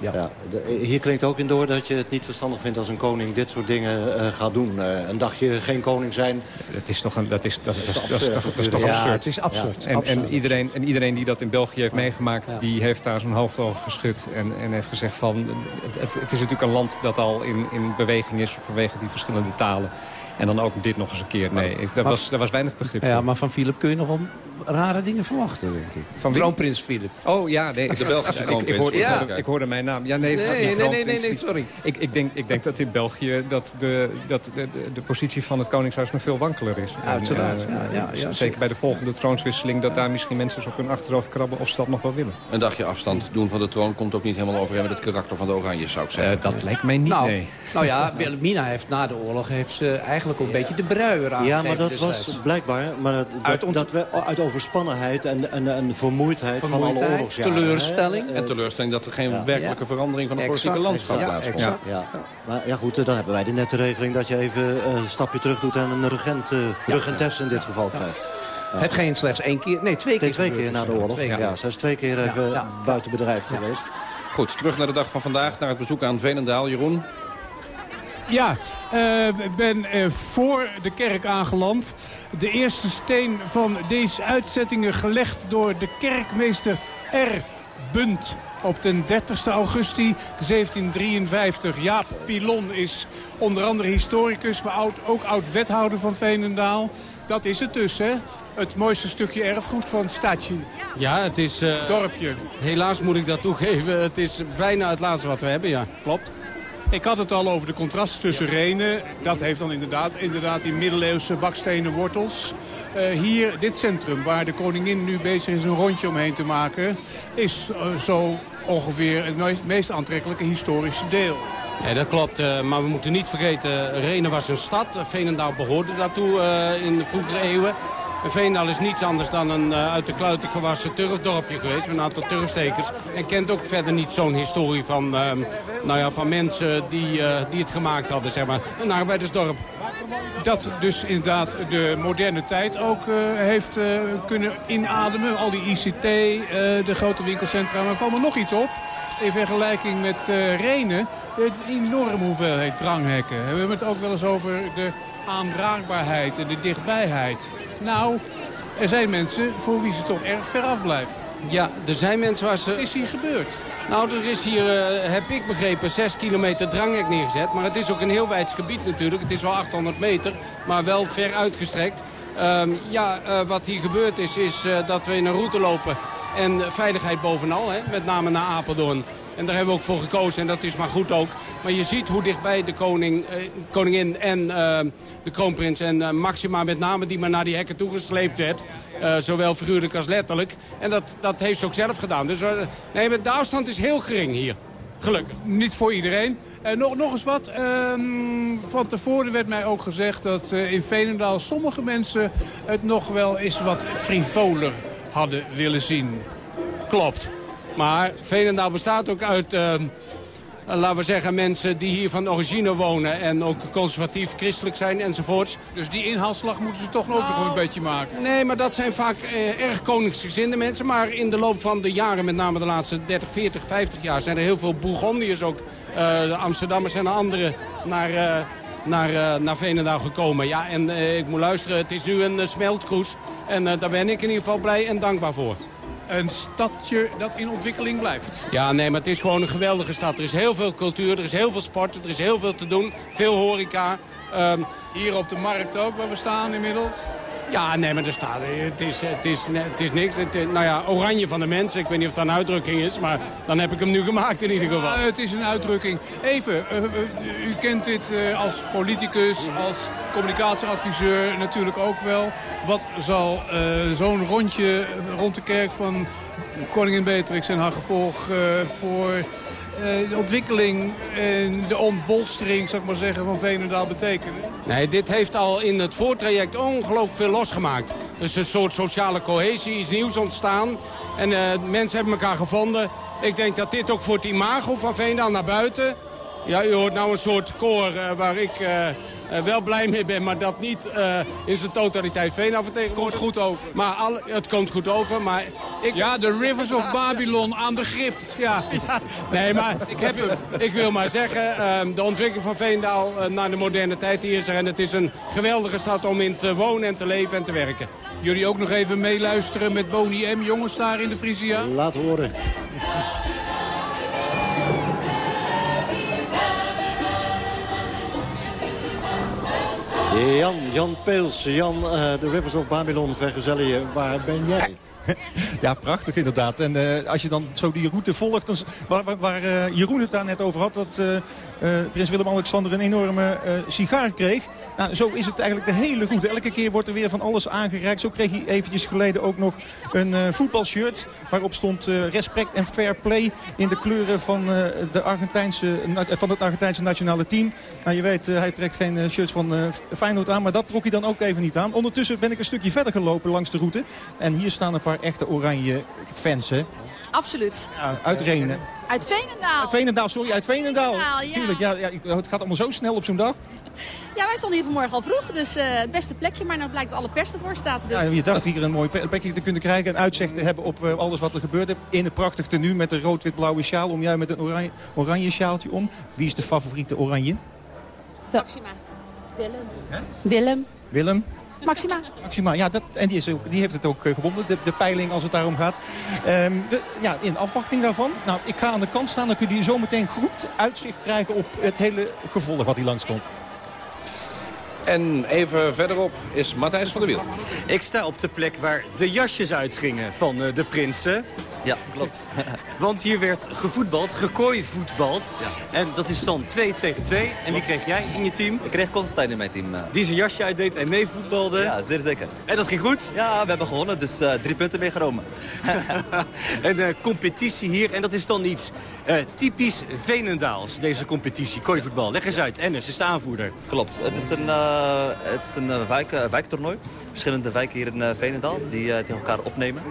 Ja. de- hier klinkt ook in door dat je het niet verstandig vindt als een koning dit soort dingen eh, gaat doen. Eh, een dagje geen koning zijn.
Dat is toch, een, dat is, dat is, dat is,
absurd
dat is toch, dat is toch
natuurlijk.
absurd.
Ja, het is absurd.
En,
Absurd.
En, iedereen, en iedereen die dat in België heeft meegemaakt... die heeft daar zijn hoofd over geschud. En, en heeft gezegd van... Het, het, het is natuurlijk een land dat al in, in beweging is... vanwege die verschillende talen. En dan ook dit nog eens een keer. Nee, daar, was, daar was weinig begrip
Ja,
voor.
maar van Philip kun je nog wel rare dingen verwachten, denk ik.
Van?
Kroonprins Philip.
Oh ja, nee.
De Belgische
ik, ik,
kroonprins,
hoorde, ja. ik hoorde mijn naam. Ja, nee,
Nee, nee, nee, nee, nee, sorry.
Ik, ik, denk, ik denk dat in België dat de, dat de, de, positie van het Koningshuis nog veel wankeler is. En,
Uiteraard,
eh,
ja, ja, ja,
zeker bij de volgende troonswisseling... dat daar misschien mensen op hun achterhoofd krabben of ze dat nog wel willen.
Een dagje afstand doen van de troon komt ook niet helemaal overeen met het karakter van de Oranjes, zou ik zeggen.
dat lijkt mij niet,
nou,
nee.
nou ja, Wilhelmina heeft na de oorlog heeft ze eigenlijk ook een beetje de bruier
Ja,
aangegeven
maar dat was blijkbaar maar dat,
Uit
dat we, uit overspannenheid en, en, en vermoeidheid, van alle oorlogsjaren.
teleurstelling.
hè.
En teleurstelling dat er geen
Ja.
werkelijke
Ja.
verandering van het politieke landschap
exact.
plaatsvond.
exact, ja. Maar ja goed, eh, dan hebben wij de nette regeling dat je even eh, een stapje terug doet... en een regent, eh regentes in dit geval krijgt. Ja.
Hetgeen slechts één keer, nee, twee keer
twee keer na de oorlog.
Twee
Ja, zij is twee keer even buiten bedrijf geweest.
Goed, terug naar de dag van vandaag, naar het bezoek aan Veenendaal. Jeroen?
Ja, eh, ik ben eh, voor de kerk aangeland. De eerste steen van deze uitzettingen gelegd door de kerkmeester R. Bunt. Op den 30 augustus 1753. Jaap Pilon is onder andere historicus, maar oud, ook oud-wethouder van Veenendaal. Dat is het dus, hè? Het mooiste stukje erfgoed van het stadje.
Ja, het is... eh,
Dorpje.
Helaas moet ik dat toegeven. Het is bijna het laatste wat we hebben, ja. Klopt.
Ik had het al over de contrasten tussen Renen. Dat heeft dan inderdaad, inderdaad die middeleeuwse bakstenen wortels. Eh, hier, dit centrum, waar de koningin nu bezig is een rondje omheen te maken... is eh, zo ongeveer het meest, aantrekkelijke historische deel.
Ja, dat klopt. eh, maar we moeten niet vergeten, Renen was een stad. Veenendaal behoorde daartoe in de vroegere eeuwen. En Veenendaal is niets anders dan een eh, uit de kluiten gewassen turfdorpje geweest. Met een aantal turfstekers. En kent ook verder niet zo'n historie van, ehm, nou ja, van mensen die, eh, die het gemaakt hadden. Zeg maar. Een arbeidersdorp.
Dat dus inderdaad de moderne tijd ook eh, heeft eh, kunnen inademen. Al die ICT, eh, de grote winkelcentra. Maar valt me nog iets op. In vergelijking met Renen. Een enorme hoeveelheid dranghekken. We hebben het ook wel eens over de aanraakbaarheid en de dichtbijheid. Nou, er zijn mensen voor wie ze toch erg ver af blijft.
Ja, er zijn mensen waar ze...
Wat is hier gebeurd?
Nou, er is hier, eh, heb ik begrepen, 6 kilometer dranghek neergezet. Maar het is ook een heel wijds gebied natuurlijk. Het is wel 800 meter, maar wel ver uitgestrekt. Ehm, ja, eh, wat hier gebeurd is, is eh, dat we in een route lopen. En veiligheid bovenal, hè, met name naar Apeldoorn. En daar hebben we ook voor gekozen en dat is maar goed ook. Maar je ziet hoe dichtbij de koning, eh, koningin en eh, de kroonprins en eh, Maxima met name... die maar naar die hekken toegesleept werd. eh, zowel figuurlijk als letterlijk. En dat, dat heeft ze ook zelf gedaan. Dus nee, de afstand is heel gering hier. Gelukkig.
Niet voor iedereen. En nog, nog eens wat. ehm, van tevoren werd mij ook gezegd dat in Veenendaal sommige mensen het nog wel eens wat frivoler hadden willen zien.
Klopt. Maar Veenendaal bestaat ook uit, eh, laten we zeggen, mensen die hier van origine wonen... en ook conservatief christelijk zijn enzovoorts.
Dus die inhaalslag moeten ze toch ook nog een beetje maken.
Nee, maar dat zijn vaak eh, erg koningsgezinde mensen. Maar in de loop van de jaren, met name de laatste 30, 40, 50 jaar... zijn er heel veel Bourgondiërs ook, eh, de Amsterdammers en anderen... naar, naar, naar Veenendaal gekomen. Ja, en ik moet luisteren, het is nu een smeltkroes. En eh, daar ben ik in ieder geval blij en dankbaar voor.
Een stadje dat in ontwikkeling blijft.
Ja, nee, maar het is gewoon een geweldige stad. Er is heel veel cultuur, er is heel veel sport, er is heel veel te doen. Veel horeca. Ehm,
Hier op de markt ook, waar we staan inmiddels.
Ja, nee, maar er staat, het, is, het, is, het is niks. Het, nou ja, oranje van de mensen. Ik weet niet of dat een uitdrukking is, maar dan heb ik hem nu gemaakt in ieder geval.
Ah, het is een uitdrukking. Even, eh, eh, u kent dit eh, als politicus, als communicatieadviseur natuurlijk ook wel. Wat zal zo'n rondje rond de kerk van koningin Beatrix en haar gevolg voor de ontwikkeling en de ontbolstering, zou ik maar zeggen, van Veenendaal betekenen?
Nee, dit heeft al in het voortraject ongelooflijk veel losgemaakt. Dus een soort sociale cohesie, iets nieuws ontstaan. En eh, mensen hebben elkaar gevonden. Ik denk dat dit ook voor het imago van Veendaal naar buiten... Ja, u hoort nou een soort koor eh, waar ik eh, eh, wel blij mee ben, maar dat niet uh, in zijn totaliteit Veenendaal vertegenwoordigt.
Komt goed over.
Maar al, het komt goed over, maar... Ik...
Ja, de Rivers of Babylon aan de gift. Ja.
ja nee, maar ik, heb, ik wil maar zeggen, uh, de ontwikkeling van Veenendaal naar de moderne tijd die is er. En het is een geweldige stad om in te wonen en te leven en te werken.
Jullie ook nog even meeluisteren met Boni M. Jongens daar in de Frisia?
Laat horen. Jan, Jan Peels, Jan, uh, de Rivers of Babylon vergezellen je. Waar ben jij?
Ja, prachtig inderdaad. En uh, als je dan zo die route volgt, waar, waar, uh, Jeroen het daar net over had... dat prins Willem-Alexander een enorme sigaar kreeg. Nou, zo is het eigenlijk de hele route. Elke keer wordt er weer van alles aangereikt. Zo kreeg hij eventjes geleden ook nog een voetbalshirt... waarop stond respect en fair play in de kleuren van, de Argentijnse, van het Argentijnse nationale team. Nou, je weet, hij trekt geen shirts van Feyenoord aan, maar dat trok hij dan ook even niet aan. Ondertussen ben ik een stukje verder gelopen langs de route. En hier staan een paar echte oranje fans, hè?
Absoluut.
Ja, uit Renen.
Uit Veenendaal.
Uit Veenendaal, sorry, uit Veenendaal.
Veenendaal ja.
Tuurlijk, ja, ja, het gaat allemaal zo snel op zo'n dag.
Ja, wij stonden hier vanmorgen al vroeg, dus uh, het beste plekje. Maar nou blijkt dat alle pers ervoor staat. Dus.
Ja, je dacht hier een mooi plekje te kunnen krijgen. En uitzicht te hebben op uh, alles wat er gebeurde. In een prachtig tenue met een rood-wit-blauwe sjaal om. Jij met een oranje, oranje sjaaltje om. Wie is de favoriete oranje?
Maxima. Willem. Hè? Willem.
Willem.
Maxima.
Maxima, ja, dat, en die, is ook, die heeft het ook uh, gewonnen, de, de peiling als het daarom gaat. Um, de, ja, in afwachting daarvan, nou, ik ga aan de kant staan, dan kun je zo meteen goed uitzicht krijgen op het hele gevolg wat hier langskomt.
En even verderop is Matthijs van der Wiel.
Ik sta op de plek waar de jasjes uitgingen van uh, de prinsen.
Ja, klopt.
Want hier werd gevoetbald, gekooivoetbald. Ja. En dat is dan 2 tegen 2. En wie kreeg jij in je team?
Ik kreeg Constantijn in mijn team. Uh.
Die zijn jasje uitdeed en meevoetbalde.
Ja, zeer zeker.
En dat ging goed?
Ja, we hebben gewonnen, dus uh, drie punten meegenomen.
een competitie hier. En dat is dan iets typisch Venendaals, deze competitie, kooivoetbal. Leg eens uit, Ennis is de aanvoerder.
Klopt, het is een, het is een wijk, wijktoernooi. Verschillende wijken hier in Venendaal die tegen elkaar opnemen.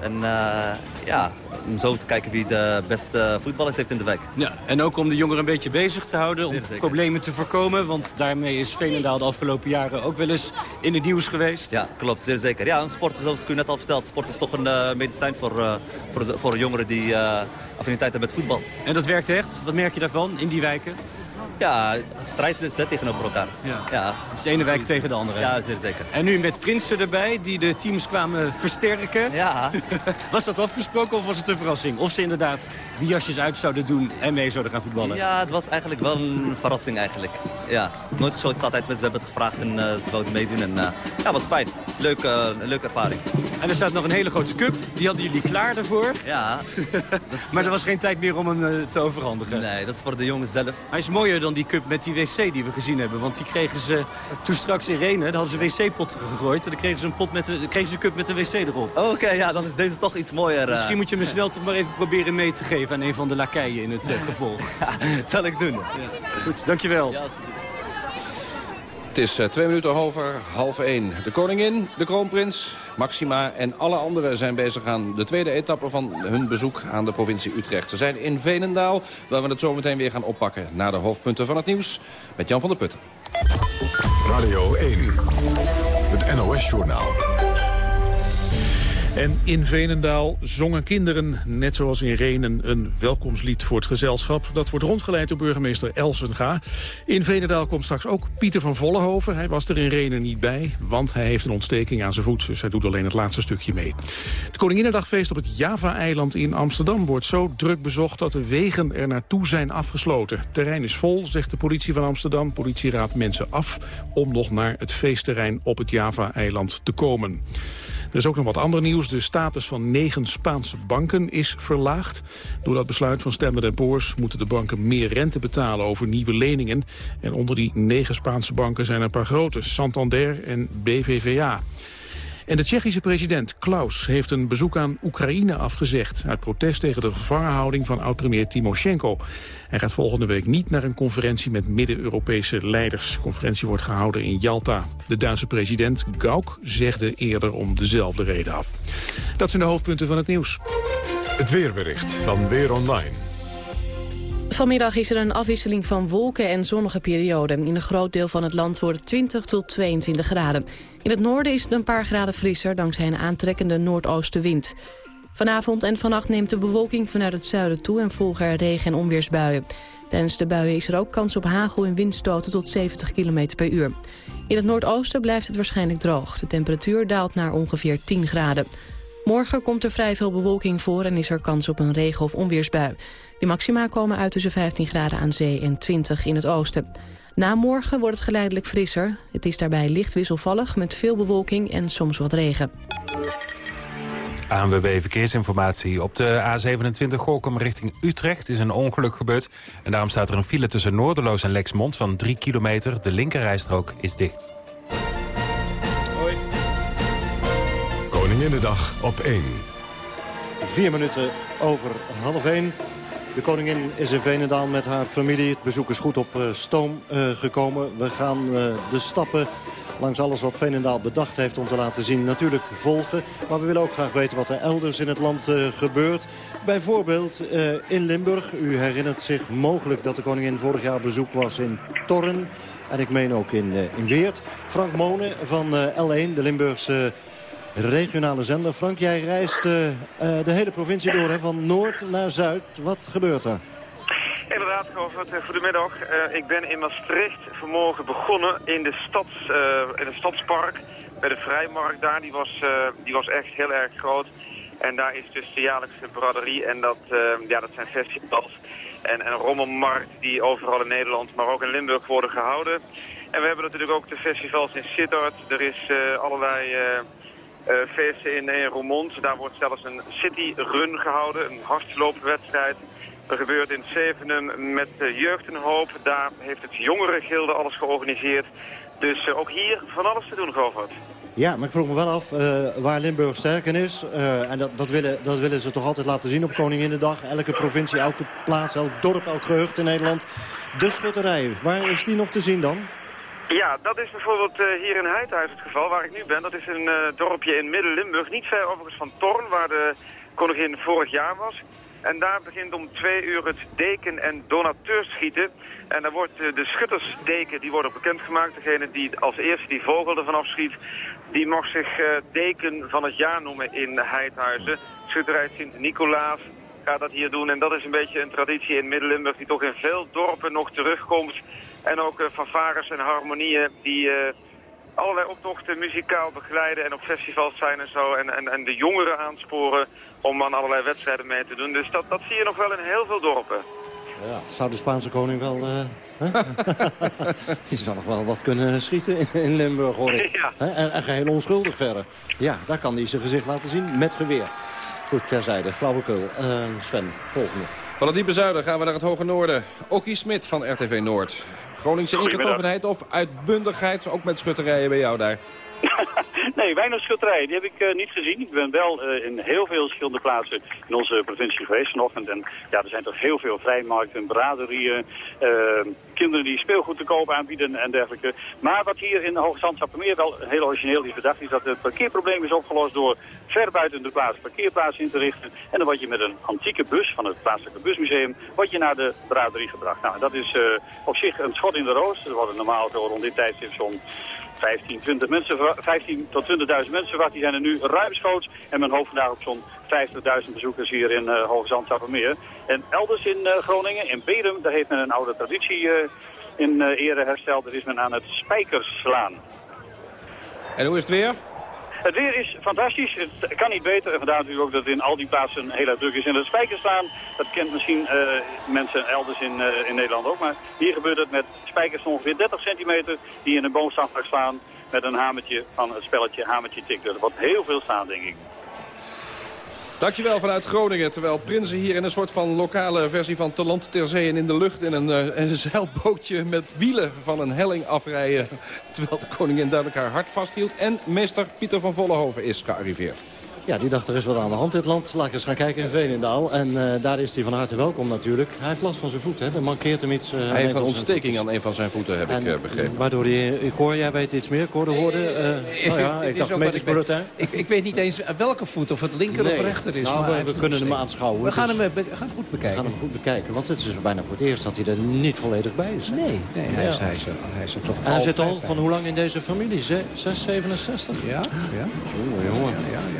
En uh, ja, om zo te kijken wie de beste voetballers heeft in de wijk.
Ja, en ook om de jongeren een beetje bezig te houden, om problemen te voorkomen. Want daarmee is Veenendaal de afgelopen jaren ook wel eens in het nieuws geweest.
Ja, klopt, zeer zeker. Ja, een sport, zoals ik u net al verteld, sport is toch een uh, medicijn voor, uh, voor, voor jongeren die affiniteit hebben met voetbal.
En dat werkt echt? Wat merk je daarvan in die wijken?
Ja, strijd is net tegenover elkaar.
Ja. ja. Dus de ene wijk tegen de andere.
Ja, zeer zeker.
En nu met Prinsen erbij, die de teams kwamen versterken.
Ja.
was dat afgesproken of was het een verrassing? Of ze inderdaad die jasjes uit zouden doen en mee zouden gaan voetballen?
Ja, het was eigenlijk wel een verrassing eigenlijk. Ja, nooit geschoten. Het altijd mensen, we hebben het gevraagd en uh, ze wilden meedoen. En uh, ja, het was fijn. Het is een leuke, uh, een leuke ervaring.
En er staat nog een hele grote cup. Die hadden jullie klaar daarvoor.
Ja.
maar er was geen tijd meer om hem te overhandigen.
Nee, dat is voor de jongens zelf.
Hij is mooier dan die cup met die wc die we gezien hebben. Want die kregen ze toen straks in Renen. Dan hadden ze een wc-pot gegooid. En dan kregen ze een, pot met de, kregen ze een cup met een wc erop.
Oké, okay, ja, dan is deze toch iets mooier. Uh...
Misschien moet je me snel toch maar even proberen mee te geven aan een van de lakeien in het uh, gevolg.
Ja, dat zal ik doen. Ja.
Goed, dankjewel. Ja,
het is uh, twee minuten over half één. De koningin, de kroonprins, Maxima en alle anderen zijn bezig aan de tweede etappe van hun bezoek aan de provincie Utrecht. Ze zijn in Venendaal, waar we het zo meteen weer gaan oppakken. Na de hoofdpunten van het nieuws met Jan van der Putten.
Radio 1, het NOS-journaal. En in Venendaal zongen kinderen, net zoals in Renen, een welkomstlied voor het gezelschap. Dat wordt rondgeleid door burgemeester Elsenga. In Venendaal komt straks ook Pieter van Vollenhoven. Hij was er in Renen niet bij, want hij heeft een ontsteking aan zijn voet. Dus hij doet alleen het laatste stukje mee. Het Koninginnedagfeest op het Java-eiland in Amsterdam wordt zo druk bezocht dat de wegen er naartoe zijn afgesloten. Het terrein is vol, zegt de politie van Amsterdam. Politie raadt mensen af om nog naar het feestterrein op het Java-eiland te komen. Er is ook nog wat ander nieuws. De status van negen Spaanse banken is verlaagd. Door dat besluit van Standard Poor's moeten de banken meer rente betalen over nieuwe leningen. En onder die negen Spaanse banken zijn er een paar grote, Santander en BVVA. En de Tsjechische president Klaus heeft een bezoek aan Oekraïne afgezegd... uit protest tegen de gevangenhouding van oud-premier Timoshenko. Hij gaat volgende week niet naar een conferentie met Midden-Europese leiders. De conferentie wordt gehouden in Jalta. De Duitse president Gauck zegde eerder om dezelfde reden af. Dat zijn de hoofdpunten van het nieuws.
Het weerbericht van Weer Online.
Vanmiddag is er een afwisseling van wolken en zonnige perioden. In een groot deel van het land wordt het 20 tot 22 graden. In het noorden is het een paar graden frisser dankzij een aantrekkende noordoostenwind. Vanavond en vannacht neemt de bewolking vanuit het zuiden toe en volgen er regen- en onweersbuien. Tijdens de buien is er ook kans op hagel en windstoten tot 70 km per uur. In het noordoosten blijft het waarschijnlijk droog. De temperatuur daalt naar ongeveer 10 graden. Morgen komt er vrij veel bewolking voor en is er kans op een regen- of onweersbui. Die maxima komen uit tussen 15 graden aan zee en 20 in het oosten. Na morgen wordt het geleidelijk frisser. Het is daarbij licht wisselvallig met veel bewolking en soms wat regen.
ANWB Verkeersinformatie. Op de A27 Gorkum richting Utrecht is een ongeluk gebeurd. En daarom staat er een file tussen Noorderloos en Lexmond van 3 kilometer. De linkerrijstrook is dicht.
Koninginnedag op 1.
Vier minuten over half één. De koningin is in Venendaal met haar familie. Het bezoek is goed op uh, stoom uh, gekomen. We gaan uh, de stappen langs alles wat Veenendaal bedacht heeft om te laten zien natuurlijk volgen. Maar we willen ook graag weten wat er elders in het land gebeurt. Bijvoorbeeld in Limburg. U herinnert zich mogelijk dat de koningin vorig jaar bezoek was in Torren. En ik meen ook in, in Weert. Frank Monen van L1, de Limburgse regionale zender. Frank, jij reist de hele provincie door, hè, van noord naar zuid. Wat gebeurt er?
Inderdaad, Govert. Goedemiddag. Uh, ik ben in Maastricht vanmorgen begonnen in, de stads, in het stadspark. Bij de Vrijmarkt daar. Die was, die was echt heel erg groot. En daar is dus de jaarlijkse braderie. En dat, ja, dat zijn festivals. En een rommelmarkt die overal in Nederland, maar ook in Limburg worden gehouden. En we hebben natuurlijk ook de festivals in Sittard. Er is allerlei... feesten in, in Roermond. Daar wordt zelfs een city run gehouden, een hardloopwedstrijd. Er gebeurt in Zevenum met Jeugd een Hoop. Daar heeft het Jongerengilde alles georganiseerd. Dus uh, ook hier van alles te doen, Govert.
Ja, maar ik vroeg me wel af uh, waar Limburg sterk in is. En dat, dat, willen, dat willen ze toch altijd laten zien op Koninginnedag. Elke provincie, elke plaats, elk dorp, elk gehucht in Nederland. De schutterij, waar is die nog te zien dan?
Ja, dat is bijvoorbeeld hier in Heidhuis het geval, waar ik nu ben. Dat is een dorpje in Midden-Limburg, niet ver overigens van Torn, waar de koningin vorig jaar was. En daar begint om twee uur het deken- en donateurschieten. En daar wordt de schuttersdeken, die worden bekendgemaakt. Degene die als eerste die vogel ervan afschiet, die mag zich deken van het jaar noemen in Heidhuizen. Schutterij Sint-Nicolaas gaat dat hier doen. En dat is een beetje een traditie in Midden-Limburg die toch in veel dorpen nog terugkomt. En ook uh, fanfares en harmonieën die... Uh, allerlei optochten muzikaal begeleiden en op festivals zijn en zo. En, en, en de jongeren aansporen om aan allerlei wedstrijden mee te doen. Dus dat, dat zie je nog wel in heel veel dorpen.
Ja, zou de Spaanse koning wel... Uh, Die zou nog wel wat kunnen schieten in Limburg, hoor ik.
Ja.
En, en geheel onschuldig verder. Ja, daar kan hij zijn gezicht laten zien met geweer. Goed, terzijde. Flauwekul. Uh, Sven, volgende.
Van het diepe zuiden gaan we naar het hoge noorden. Okkie Smit van RTV Noord. Groningse ingetogenheid of uitbundigheid, ook met schutterijen bij jou daar?
nee, weinig schutterijen. Die heb ik uh, niet gezien. Ik ben wel uh, in heel veel verschillende plaatsen in onze provincie geweest vanochtend. En ja, er zijn toch heel veel vrijmarkten, braderieën, uh, kinderen die speelgoed te koop aanbieden en dergelijke. Maar wat hier in Hoogzand-Sappemeer wel heel origineel is bedacht, is dat het parkeerprobleem is opgelost door ver buiten de plaats parkeerplaats in te richten. En dan word je met een antieke bus van het plaatselijke busmuseum, word je naar de braderie gebracht. Nou, dat is op zich een schot in de roos. Er worden normaal zo rond dit tijdstip zo'n 15, 20 mensen, 15 tot 20.000 mensen verwacht. Die zijn er nu ruimschoots. En men hoopt vandaag op zo'n 50.000 bezoekers hier in uh, Hoogzand-Sappemeer. En elders in uh, Groningen, in Bedum, daar heeft men een oude traditie uh, in ere hersteld. Daar is men aan het spijkers slaan.
En hoe is het weer?
Het weer is fantastisch. Het kan niet beter. En vandaar natuurlijk ook dat in al die plaatsen heel erg druk is. En het spijkers slaan, dat kent misschien uh, mensen elders in, uh, in Nederland ook. Maar hier gebeurt het met spijkers van ongeveer 30 centimeter die in een boomstam slaan met een hamertje van het spelletje hamertje tik. Er wordt heel veel staan, denk ik.
Dankjewel vanuit Groningen. Terwijl Prinsen hier in een soort van lokale versie van te ter zee en in de lucht... in een, uh, een zeilbootje met wielen van een helling afrijden. Terwijl de koningin duidelijk haar hart vasthield. En meester Pieter van Vollenhoven is gearriveerd.
Ja, die dacht er is wat aan de hand in het land. Laat ik eens gaan kijken in Veenendaal. En eh, daar is hij van harte welkom natuurlijk. Hij heeft last van zijn voet, hè? Er mankeert hem iets. eh,
Hij heeft een ontsteking aan een van zijn voeten, heb ik eh, begrepen.
Waardoor hij, ik hoor, jij weet iets meer, ik hoorde hoorde. nou ja, ik dacht medisch
weet.
bulletin.
Ik, ik weet niet eens welke voet, of het linker
Nee.
of rechter is.
Nou,
maar
we- we kunnen hem aanschouwen.
We gaan hem, gaan hem goed bekijken.
gaan hem goed bekijken, want het is bijna voor het eerst dat hij er niet volledig bij is.
Nee, nee hij, is,
Ja.
hij, is, er- hij is er toch
hij zit al van hoe lang in deze familie? Ze- 6, 67?
Ja, ja.
Jongen, jongen.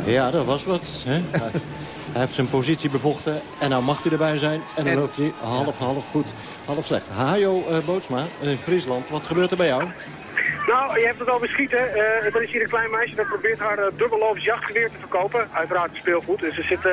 Ja, dat was wat. Hè? hij, heeft zijn positie bevochten en nou mag hij erbij zijn. En dan
En-
loopt hij half, half goed, half slecht. Hajo eh, Bootsma in Friesland, wat gebeurt er bij jou?
Nou, je hebt het al beschieten. Eh er is hier een klein meisje dat probeert haar uh, jachtgeweer te verkopen. Uiteraard speelgoed. Dus ze zit, eh,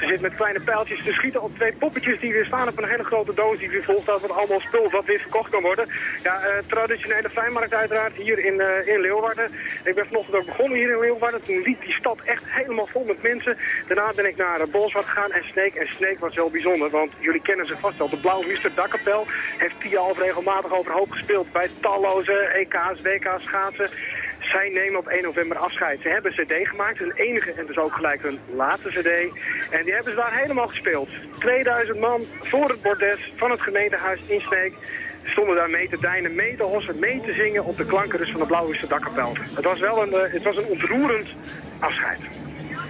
ze zit met kleine pijltjes te schieten op twee poppetjes die weer staan op een hele grote doos die weer vol staat met allemaal spul wat weer verkocht kan worden. Ja, eh, traditionele vrijmarkt uiteraard hier in, in Leeuwarden. Ik ben vanochtend ook begonnen hier in Leeuwarden. Toen liep die stad echt helemaal vol met mensen. Daarna ben ik naar uh, Bolsward gegaan en Sneek. En Sneek was wel bijzonder, want jullie kennen ze vast wel. De Mister Dakkapel heeft Tia al regelmatig overhoop gespeeld bij talloze EK's, WK's schaatsen. Zij nemen op 1 november afscheid. Ze hebben een cd gemaakt, hun enige en dus ook gelijk hun laatste cd. En die hebben ze daar helemaal gespeeld. 2000 man voor het bordes van het gemeentehuis in Sneek stonden daar mee te deinen, mee te hossen, mee te zingen op de klanken dus van de Blauwe Dakkapel. Het was wel een, eh, het was een ontroerend afscheid.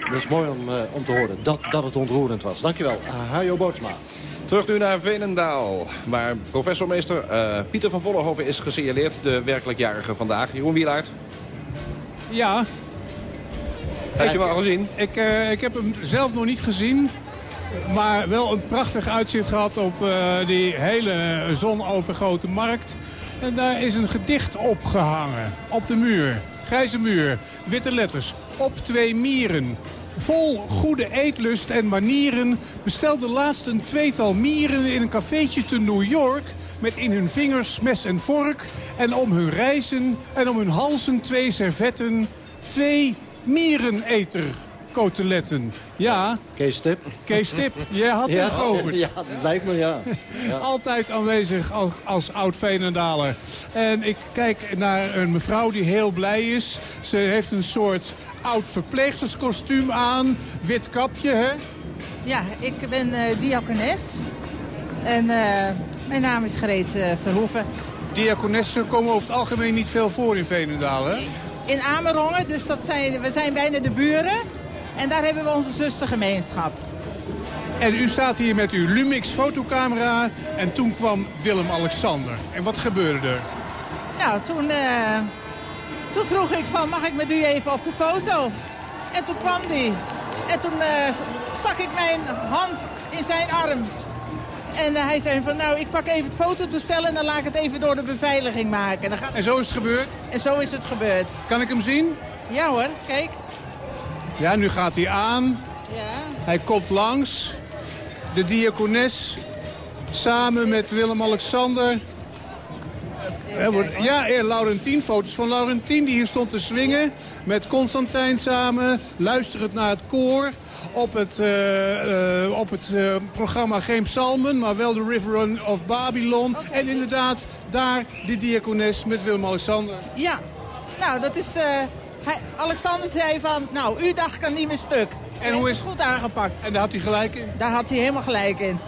Dat is mooi om, eh, om te horen dat, dat het ontroerend was. Dankjewel, Hajo Bootsma.
Terug nu naar Veenendaal, waar professormeester uh, Pieter van Vollenhoven is gesignaleerd. De werkelijk jarige vandaag. Jeroen Wielaert.
Ja.
Heb je hem al gezien?
Ik, uh, ik heb hem zelf nog niet gezien. Maar wel een prachtig uitzicht gehad op uh, die hele zonovergoten markt. En daar is een gedicht opgehangen. Op de muur. Grijze muur. Witte letters. Op twee mieren. Vol goede eetlust en manieren bestelde laatst een tweetal mieren in een cafeetje te New York... met in hun vingers mes en vork en om hun reizen en om hun halsen twee servetten... twee miereneterkoteletten. Ja.
Kees Tip.
Kees Tip, jij had
ja,
er geoverd.
Ja, dat lijkt me, ja. ja.
Altijd aanwezig als, als oud-Veenendaler. En ik kijk naar een mevrouw die heel blij is. Ze heeft een soort oud verpleegsterskostuum aan. Wit kapje, hè?
Ja, ik ben uh, diakones. En uh, mijn naam is Greet uh, Verhoeven.
Diakonessen komen over het algemeen niet veel voor in Veenendaal, hè?
In Amerongen, dus dat zijn, we zijn bijna de buren. En daar hebben we onze zustergemeenschap.
En u staat hier met uw Lumix fotocamera. En toen kwam Willem-Alexander. En wat gebeurde er?
Nou, toen, toen vroeg ik van, mag ik met u even op de foto? En toen kwam die. En toen uh, stak ik mijn hand in zijn arm. En uh, hij zei van, nou, ik pak even het fototoestel en dan laat ik het even door de beveiliging maken. Dan
gaat... En zo is het gebeurd?
En zo is het gebeurd.
Kan ik hem zien?
Ja hoor, kijk.
Ja, nu gaat hij aan.
Ja.
Hij komt langs. De diakones samen met Willem-Alexander. Ja, ja, Laurentien, foto's van Laurentien die hier stond te swingen. Met Constantijn samen, luisterend naar het koor. Op het, uh, uh, op het uh, programma geen psalmen, maar wel de River Run of Babylon. Okay. En inderdaad, daar die diakones met Willem-Alexander.
Ja, nou dat is... Hij, Alexander zei van, nou, uw dag kan niet meer stuk.
En hoe is
het goed aangepakt?
En daar had hij gelijk in?
Daar had hij helemaal gelijk in.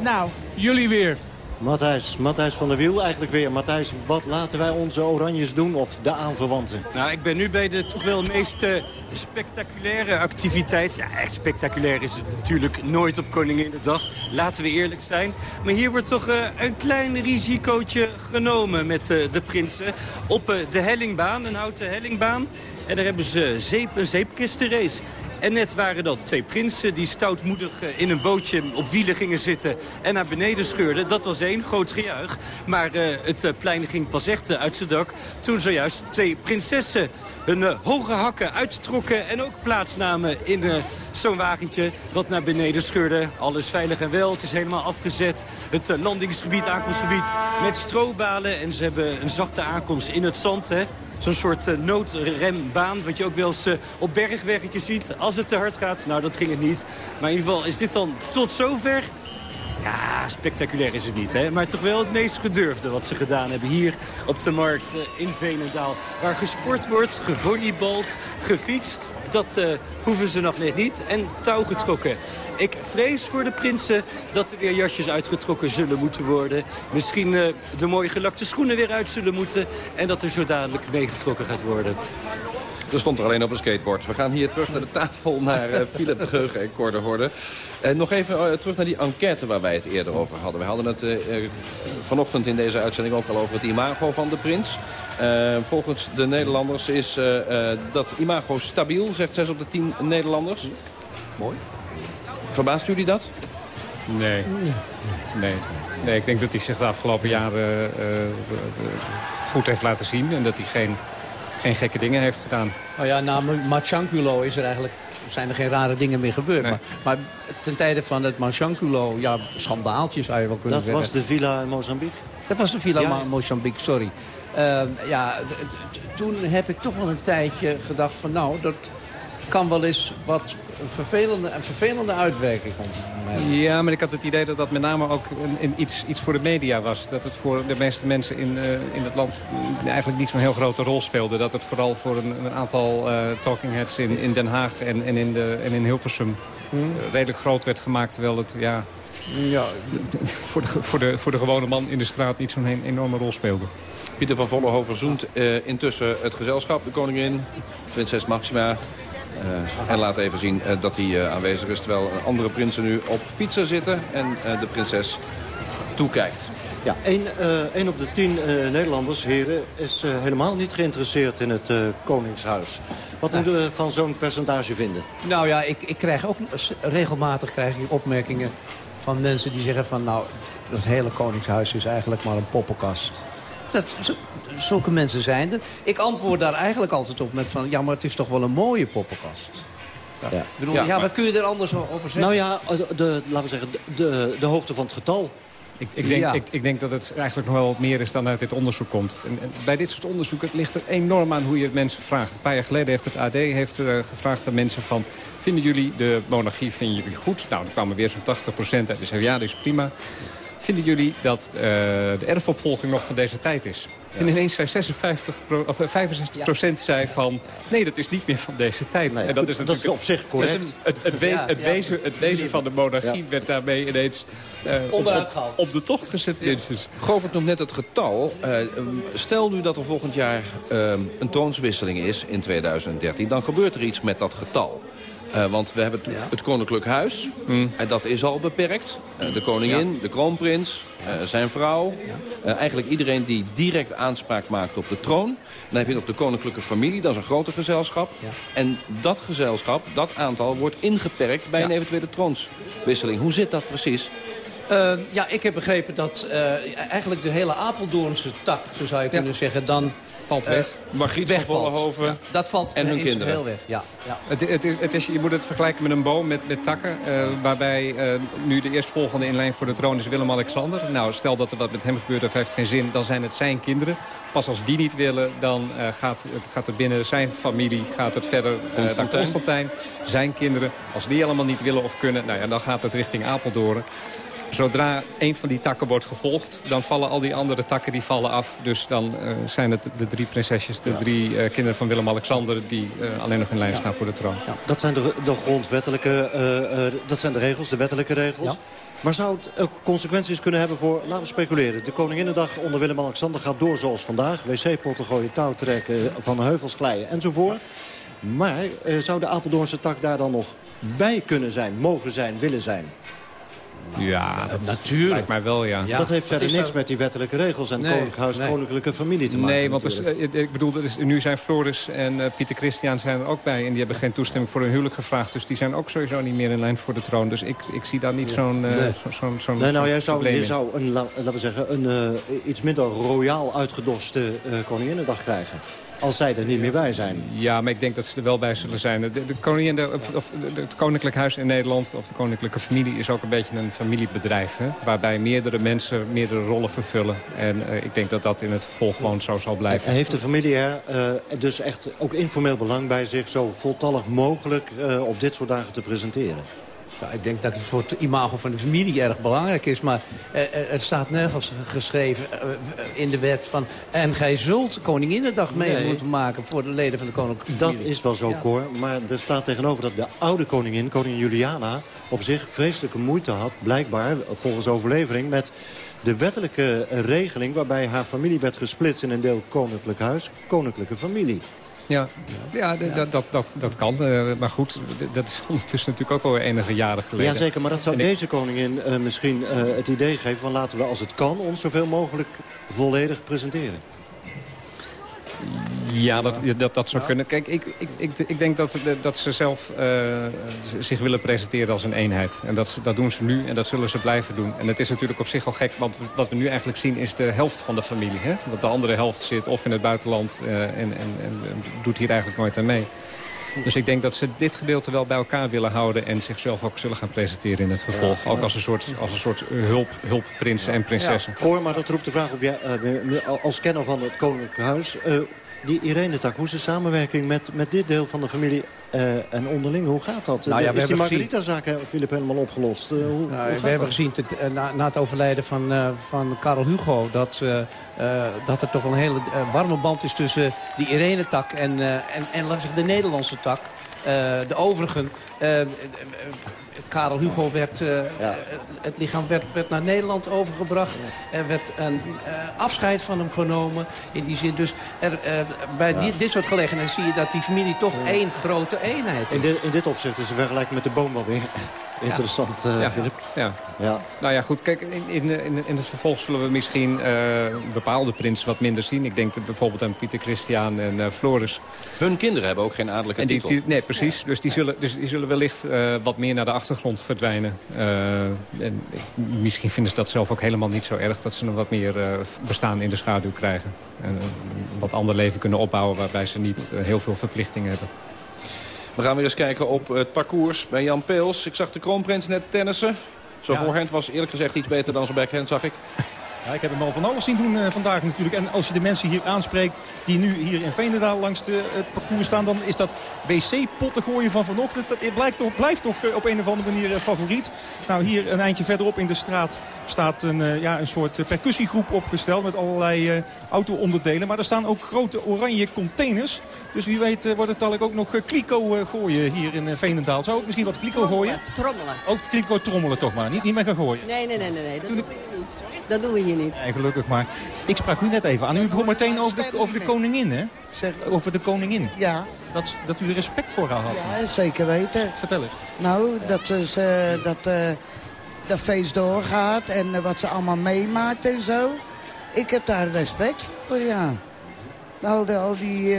Nou.
Jullie weer.
Matthijs, Matthijs van der Wiel eigenlijk weer. Matthijs, wat laten wij onze oranjes doen of de aanverwanten?
Nou, ik ben nu bij de toch wel meest uh, spectaculaire activiteit. Ja, echt spectaculair is het natuurlijk nooit op Koninginnedag. Laten we eerlijk zijn. Maar hier wordt toch uh, een klein risicootje genomen met uh, de prinsen. Op de hellingbaan, een houten hellingbaan. En daar hebben ze zeep, een zeepkistenrace. En net waren dat twee prinsen die stoutmoedig in een bootje op wielen gingen zitten en naar beneden scheurden. Dat was één, groot gejuich. Maar uh, het uh, plein ging pas echt uh, uit zijn dak toen zojuist twee prinsessen hun hoge hakken uittrokken en ook plaatsnamen in zo'n wagentje wat naar beneden scheurde. Alles veilig en wel, het is helemaal afgezet. Het landingsgebied, aankomstgebied met strobalen en ze hebben een zachte aankomst in het zand. Hè. Zo'n soort uh, noodrembaan, wat je ook wel eens uh, op bergweggetjes ziet. Als het te hard gaat, nou dat ging het niet. Maar in ieder geval is dit dan tot zover Ja, spectaculair is het niet, hè? maar toch wel het meest gedurfde wat ze gedaan hebben hier op de markt eh, in Veenendaal. Waar gesport wordt, gevolleybald, gefietst, dat uh, hoeven ze nog net niet. En touw getrokken. Ik vrees voor de prinsen dat er weer jasjes uitgetrokken zullen moeten worden. Misschien uh, de mooie gelakte schoenen weer uit zullen moeten. En dat er zo dadelijk meegetrokken gaat worden.
Er stond er alleen op een skateboard. We gaan hier terug naar de tafel, naar uh, Philip Dreugen en Cor de Horde. Uh, nog even uh, terug naar die enquête waar wij het eerder over hadden. We hadden het vanochtend in deze uitzending ook al over het imago van de prins. volgens de Nederlanders is dat imago stabiel, zegt 6 op de 10 Nederlanders.
Mooi.
Verbaast jullie dat?
Nee. Nee. Nee, ik denk dat hij zich de afgelopen jaren goed heeft laten zien. En dat hij geen geen gekke dingen heeft gedaan.
Nou ja, na Machanculo is er eigenlijk, zijn er geen rare dingen meer gebeurd. Maar, maar, ten tijde van het Machanculo, ja, schandaaltjes zou je wel kunnen
dat
zeggen.
Dat was de villa in Mozambique?
Dat was de villa in Mozambique, sorry. Uh, ja, toen heb ik toch wel een tijdje gedacht van nou, dat kan wel eens wat vervelende, een vervelende uitwerking
Ja, maar ik had het idee dat dat met name ook een, iets, iets voor de media was. Dat het voor de meeste mensen in, uh, in het land eigenlijk niet zo'n heel grote rol speelde. Dat het vooral voor een, een aantal uh, talking heads in, in Den Haag en, en, in, de, en in Hilversum hmm. redelijk groot werd gemaakt. Terwijl het ja, ja, voor, de, voor, de, voor de gewone man in de straat niet zo'n enorme rol speelde.
Pieter van Vollenhoven zoent uh, intussen het gezelschap, de koningin, prinses Maxima, en laat even zien uh, dat hij uh, aanwezig is. Terwijl andere prinsen nu op fietsen zitten en de prinses toekijkt.
Ja, één op de tien Nederlanders, heren, is helemaal niet geïnteresseerd in het Koningshuis. Wat moeten we van zo'n percentage vinden?
Nou ja, ik, ik krijg ook regelmatig krijg ik opmerkingen van mensen die zeggen van... nou, het hele Koningshuis is eigenlijk maar een poppenkast. Dat, zulke mensen zijn er. Ik antwoord daar eigenlijk altijd op met van... ja, maar het is toch wel een mooie poppenkast. Ja. Ja. Bedoel, ja, ja wat kun je er anders over zeggen?
Nou ja, de, laten we zeggen, de, de hoogte van het getal.
Ik, ik, denk, ik, ik, denk dat het eigenlijk nog wel wat meer is dan uit dit onderzoek komt. En, en bij dit soort onderzoek het ligt er enorm aan hoe je het mensen vraagt. Een paar jaar geleden heeft het AD heeft, uh, gevraagd aan mensen van... vinden jullie de monarchie vinden jullie goed? Nou, dan kwamen weer zo'n 80% uit. Dus ja, dat is prima. Vinden jullie dat uh, de erfopvolging nog van deze tijd is? Ja. En ineens zei 56 pro, of 65 procent zei van... nee, dat is niet meer van deze tijd.
Nee,
en
dat is, dat is op zich correct.
Het, het, het, we, het, wezen, het wezen van de monarchie werd daarmee ineens... Uh,
Onderuit
op, op, de tocht gezet, minstens.
Govert noemt net het getal. Uh, stel nu dat er volgend jaar uh, een troonswisseling is in 2013... dan gebeurt er iets met dat getal. Uh, want we hebben het Koninklijk Huis. Mm. En dat is al beperkt. Uh, de koningin, ja. de kroonprins, uh, zijn vrouw. eigenlijk iedereen die direct aanspraak maakt op de troon. Dan heb je nog de koninklijke familie, dat is een groter gezelschap. Ja. En dat gezelschap, dat aantal, wordt ingeperkt bij een eventuele troonswisseling. Hoe zit dat precies?
Uh, ja, ik heb begrepen dat uh, eigenlijk de hele Apeldoornse tak, zo zou je ja. kunnen zeggen, dan
valt weg. Uh,
Margriet van Vollenhoven
ja, dat valt
en hun kinderen.
Heel weg. Ja, ja.
Het, het, het is, je moet het vergelijken met een boom met, met takken. Uh, waarbij uh, nu de eerstvolgende in lijn voor de troon is Willem-Alexander. Nou, stel dat er wat met hem gebeurt of heeft geen zin, dan zijn het zijn kinderen. Pas als die niet willen, dan gaat, het, gaat het binnen zijn familie gaat het verder naar Constantijn. Zijn kinderen, als die allemaal niet willen of kunnen, nou ja, dan gaat het richting Apeldoorn. Zodra een van die takken wordt gevolgd, dan vallen al die andere takken die vallen af. Dus dan uh, zijn het de drie prinsesjes, de ja. drie uh, kinderen van Willem-Alexander... die uh, alleen nog in lijn staan voor de troon. Ja.
Dat zijn de, de grondwettelijke, dat zijn de regels, de wettelijke regels. Maar zou het ook consequenties kunnen hebben voor, laten we speculeren... de Koninginnedag onder Willem-Alexander gaat door zoals vandaag. Wc-potten gooien, touw trekken, van heuvels glijden enzovoort. Maar zou de Apeldoornse tak daar dan nog bij kunnen zijn, mogen zijn, willen zijn?
Ja, dat
natuurlijk.
lijkt mij wel, ja.
ja dat heeft verder niks met die wettelijke regels en nee, koninklijk huis, nee. koninklijke familie te maken.
Nee, want is, ik bedoel, is, nu zijn Floris en uh, Pieter Christian zijn er ook bij. En die hebben geen toestemming voor hun huwelijk gevraagd. Dus die zijn ook sowieso niet meer in lijn voor de troon. Dus ik, ik zie daar niet zo'n uh, nee. zo, zo
Nee, nou, jij zou, je zou een, laten we zeggen, een uh, iets minder royaal uitgedoste Koninginnedag krijgen. Als zij er niet meer bij zijn.
Ja, maar ik denk dat ze er wel bij zullen zijn. De, de koningin, de, of de, het koninklijk huis in Nederland, of de koninklijke familie... is ook een beetje een familiebedrijf. Hè? Waarbij meerdere mensen meerdere rollen vervullen. En uh, ik denk dat dat in het vervolg gewoon zo zal blijven.
En heeft de familie er uh, dus echt ook informeel belang bij zich... zo voltallig mogelijk uh, op dit soort dagen te presenteren?
Ja, ik denk dat het voor het imago van de familie erg belangrijk is. Maar uh, het staat nergens geschreven uh, in de wet van... en gij zult Koninginnedag mee nee. moeten maken voor de leden van de koninklijke
familie. Dat is wel zo, ja. Cor. Maar er staat tegenover dat de oude koningin, koningin Juliana... op zich vreselijke moeite had, blijkbaar, volgens overlevering... met de wettelijke regeling waarbij haar familie werd gesplitst in een deel koninklijk huis, koninklijke familie.
Ja, ja, dat, dat, dat, dat kan. Uh, maar goed, dat is ondertussen natuurlijk ook al enige jaren geleden.
Jazeker, maar dat zou deze koningin uh, misschien uh, het idee geven... van laten we als het kan ons zoveel mogelijk volledig presenteren.
Ja, dat, dat, dat zou kunnen. Kijk, ik, ik, ik, ik denk dat, dat ze zelf uh, zich willen presenteren als een eenheid. En dat, dat doen ze nu en dat zullen ze blijven doen. En het is natuurlijk op zich al gek, want wat we nu eigenlijk zien is de helft van de familie. Hè? Want de andere helft zit of in het buitenland uh, en, en, en doet hier eigenlijk nooit aan mee. Dus ik denk dat ze dit gedeelte wel bij elkaar willen houden... en zichzelf ook zullen gaan presenteren in het vervolg. Ook als een soort, als een soort hulp, hulpprinsen en prinsessen.
Ja. Hoor, maar dat roept de vraag op, ja, uh, als kenner van het Koninklijk Huis... Uh, die Irene-tak, hoe is de samenwerking met, met dit deel van de familie uh, en onderling? Hoe gaat dat?
Nou ja,
is die Margarita-zaak, Filip, helemaal opgelost? Uh, hoe,
nou,
hoe
we hebben gezien uh, na, na, het overlijden van, van Karel Hugo... dat, dat er toch een hele warme band is tussen die Irene-tak en, en, en de Nederlandse tak. de overigen... Karel Hugo werd, uh, ja. het lichaam werd, werd, naar Nederland overgebracht. Er werd een uh, afscheid van hem genomen. In die zin dus, er, bij ja. dit, dit, soort gelegenheden zie je dat die familie toch één grote eenheid is.
In, de, in dit opzicht is het vergelijking met de boom interessant, ja. Filip.
Ja. Ja. Nou ja, goed. Kijk, in, in, in, het vervolg zullen we misschien bepaalde prinsen wat minder zien. Ik denk bijvoorbeeld aan Pieter Christian en Floris.
Hun kinderen hebben ook geen adellijke
en die,
titel.
Nee, precies. Dus die zullen, dus die zullen wellicht wat meer naar de achtergrond verdwijnen. Uh, en misschien vinden ze dat zelf ook helemaal niet zo erg... dat ze nog wat meer uh, bestaan in de schaduw krijgen. En uh, wat ander leven kunnen opbouwen... waarbij ze niet heel veel verplichtingen hebben.
We gaan weer eens kijken op het parcours bij Jan Peels. Ik zag de kroonprins net tennissen. Zo ja. voorhand was eerlijk gezegd iets beter dan zijn backhand, zag ik.
Ja, ik heb hem al van alles zien doen uh, vandaag natuurlijk. En als je de mensen hier aanspreekt die nu hier in Veenendaal langs de, het parcours staan... dan is dat wc-potten gooien van vanochtend. Dat blijkt toch, blijft toch uh, op een of andere manier favoriet. Nou, hier een eindje verderop in de straat staat een, ja, een soort percussiegroep opgesteld... met allerlei auto-onderdelen. Maar er staan ook grote oranje containers. Dus wie weet wordt het dadelijk ook nog kliko gooien hier in Veenendaal. Zou ook misschien wat kliko gooien?
Trommelen.
Ook kliko trommelen toch maar, niet, niet meer gaan gooien?
Nee, nee, nee, nee, nee. dat doen we hier niet. Dat doen we hier niet.
Gelukkig maar. Ik sprak u net even aan. U begon meteen over de, over de koningin, hè?
Zeg,
over de koningin.
Ja.
Dat, dat u er respect voor haar had.
Ja, zeker weten.
Vertel eens.
Nou, dat, is, uh, dat, uh, dat feest doorgaat en uh, wat ze allemaal meemaakt en zo. Ik heb daar respect voor, ja. Nou, al die,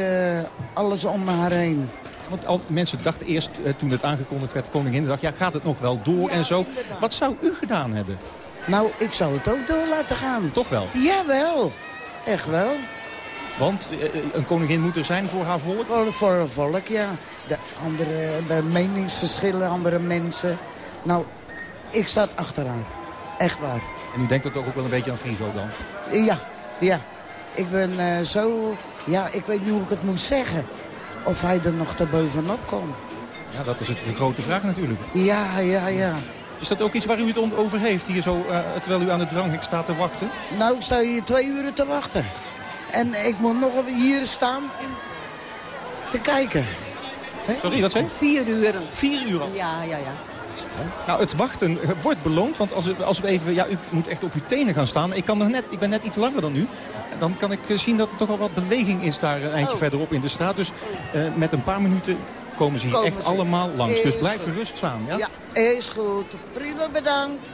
alles om haar heen.
Want al, mensen dachten eerst, toen het aangekondigd werd, de koningin, dacht, ja, gaat het nog wel door ja, en zo. Inderdaad. Wat zou u gedaan hebben?
Nou, ik zou het ook door laten gaan.
Toch wel?
Jawel. Echt wel.
Want een koningin moet er zijn voor haar volk?
Voor, voor haar volk, ja. De andere de meningsverschillen, andere mensen. Nou, ik sta achter haar. Echt waar.
En u denkt dat ook wel een beetje aan Friso dan?
Ja, ja. Ik ben uh, zo... Ja, ik weet niet hoe ik het moet zeggen. Of hij er nog te bovenop komt.
Ja, dat is het, de grote vraag natuurlijk.
Ja, ja, ja.
Is dat ook iets waar u het over heeft, hier zo, uh, terwijl u aan de dranghek staat te wachten?
Nou, ik sta hier twee uren te wachten. En ik moet nog hier staan te kijken.
He? Sorry, wat zei je?
Vier uren.
Vier uur al?
Ja, ja, ja.
Nou, het wachten wordt beloond, want als, we, als we even... Ja, u moet echt op uw tenen gaan staan. Ik, kan nog net, ik ben net iets langer dan u. Dan kan ik zien dat er toch wel wat beweging is daar een eindje oh. verderop in de straat. Dus uh, met een paar minuten komen ze hier
komen
echt
ze.
allemaal langs. Dus blijf gerust staan. Ja?
Ja, is goed. Vrienden, bedankt.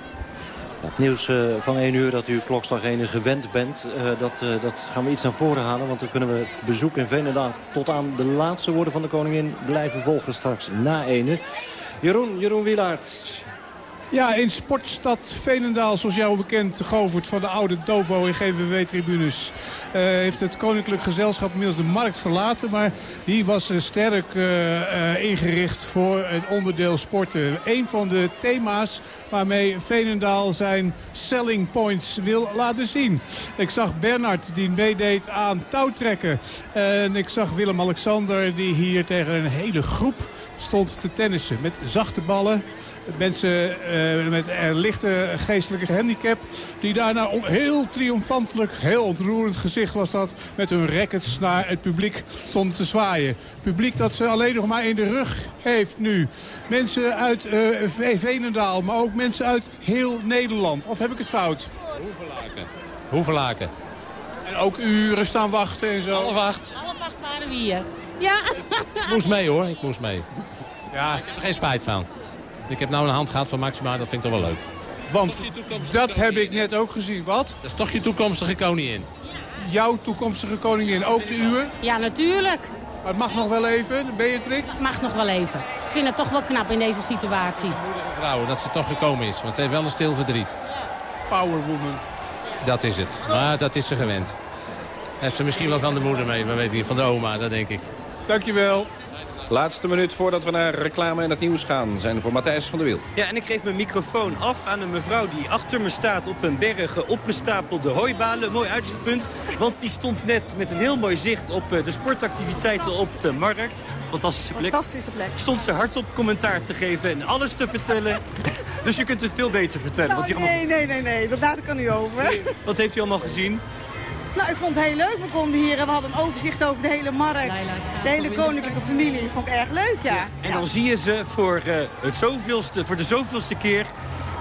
Het nieuws uh, van 1 uur dat u klokslag 1 gewend bent, uh, dat, uh, dat gaan we iets naar voren halen. Want dan kunnen we bezoek in Veenendaal tot aan de laatste woorden van de koningin blijven volgen straks na 1. Jeroen, Jeroen Wielaert.
Ja, in sportstad Veenendaal, zoals jou bekend, Govert van de oude Dovo en GVW-tribunes. Uh, heeft het Koninklijk Gezelschap inmiddels de markt verlaten. Maar die was uh, sterk uh, ingericht voor het onderdeel sporten. Een van de thema's waarmee Veenendaal zijn selling points wil laten zien. Ik zag Bernard die meedeed aan touwtrekken. En ik zag Willem-Alexander die hier tegen een hele groep stond te tennissen. Met zachte ballen mensen uh, met een lichte geestelijke handicap... die daarna heel triomfantelijk, heel ontroerend gezicht was dat... met hun rackets naar het publiek stonden te zwaaien. Publiek dat ze alleen nog maar in de rug heeft nu. Mensen uit uh, Veenendaal, maar ook mensen uit heel Nederland. Of heb ik het fout?
Hoevelaken. Hoevelaken.
En ook uren staan wachten en zo.
Half acht.
Half acht waren we hier. Ja.
Ik moest mee hoor, ik moest mee. Ja. Ik heb er geen spijt van. Ik heb nou een hand gehad van Maxima, dat vind ik toch wel leuk.
Want dat heb ik net ook gezien. Wat?
Dat is toch je toekomstige koningin?
Jouw toekomstige koningin, ook de uwe?
Ja, natuurlijk.
Maar het mag nog wel even, Beatrix?
Het mag nog wel even. Ik vind het toch wel knap in deze situatie.
Vrouwen, dat ze toch gekomen is. Want ze heeft wel een stil verdriet.
Powerwoman.
Dat is het. Maar dat is ze gewend. Heeft ze misschien wel van de moeder mee, maar weet niet. Van de oma, dat denk ik.
Dankjewel.
Laatste minuut voordat we naar reclame en het nieuws gaan... zijn voor Matthijs van der Wiel.
Ja, en ik geef mijn microfoon af aan een mevrouw die achter me staat... op een berg opgestapelde hooibalen. Mooi uitzichtpunt, want die stond net met een heel mooi zicht... op de sportactiviteiten op de markt. Fantastische plek.
Fantastische plek.
Stond ze hardop commentaar te geven en alles te vertellen. dus je kunt het veel beter vertellen.
Nou, nee, allemaal... nee, nee, nee, dat laat ik er nu over.
Wat heeft u allemaal gezien?
Nou, ik vond het heel leuk. We konden hier, we hadden een overzicht over de hele markt. De hele koninklijke familie. Vond ik erg leuk, ja.
En dan zie je ze voor, uh, het zoveelste, voor de zoveelste keer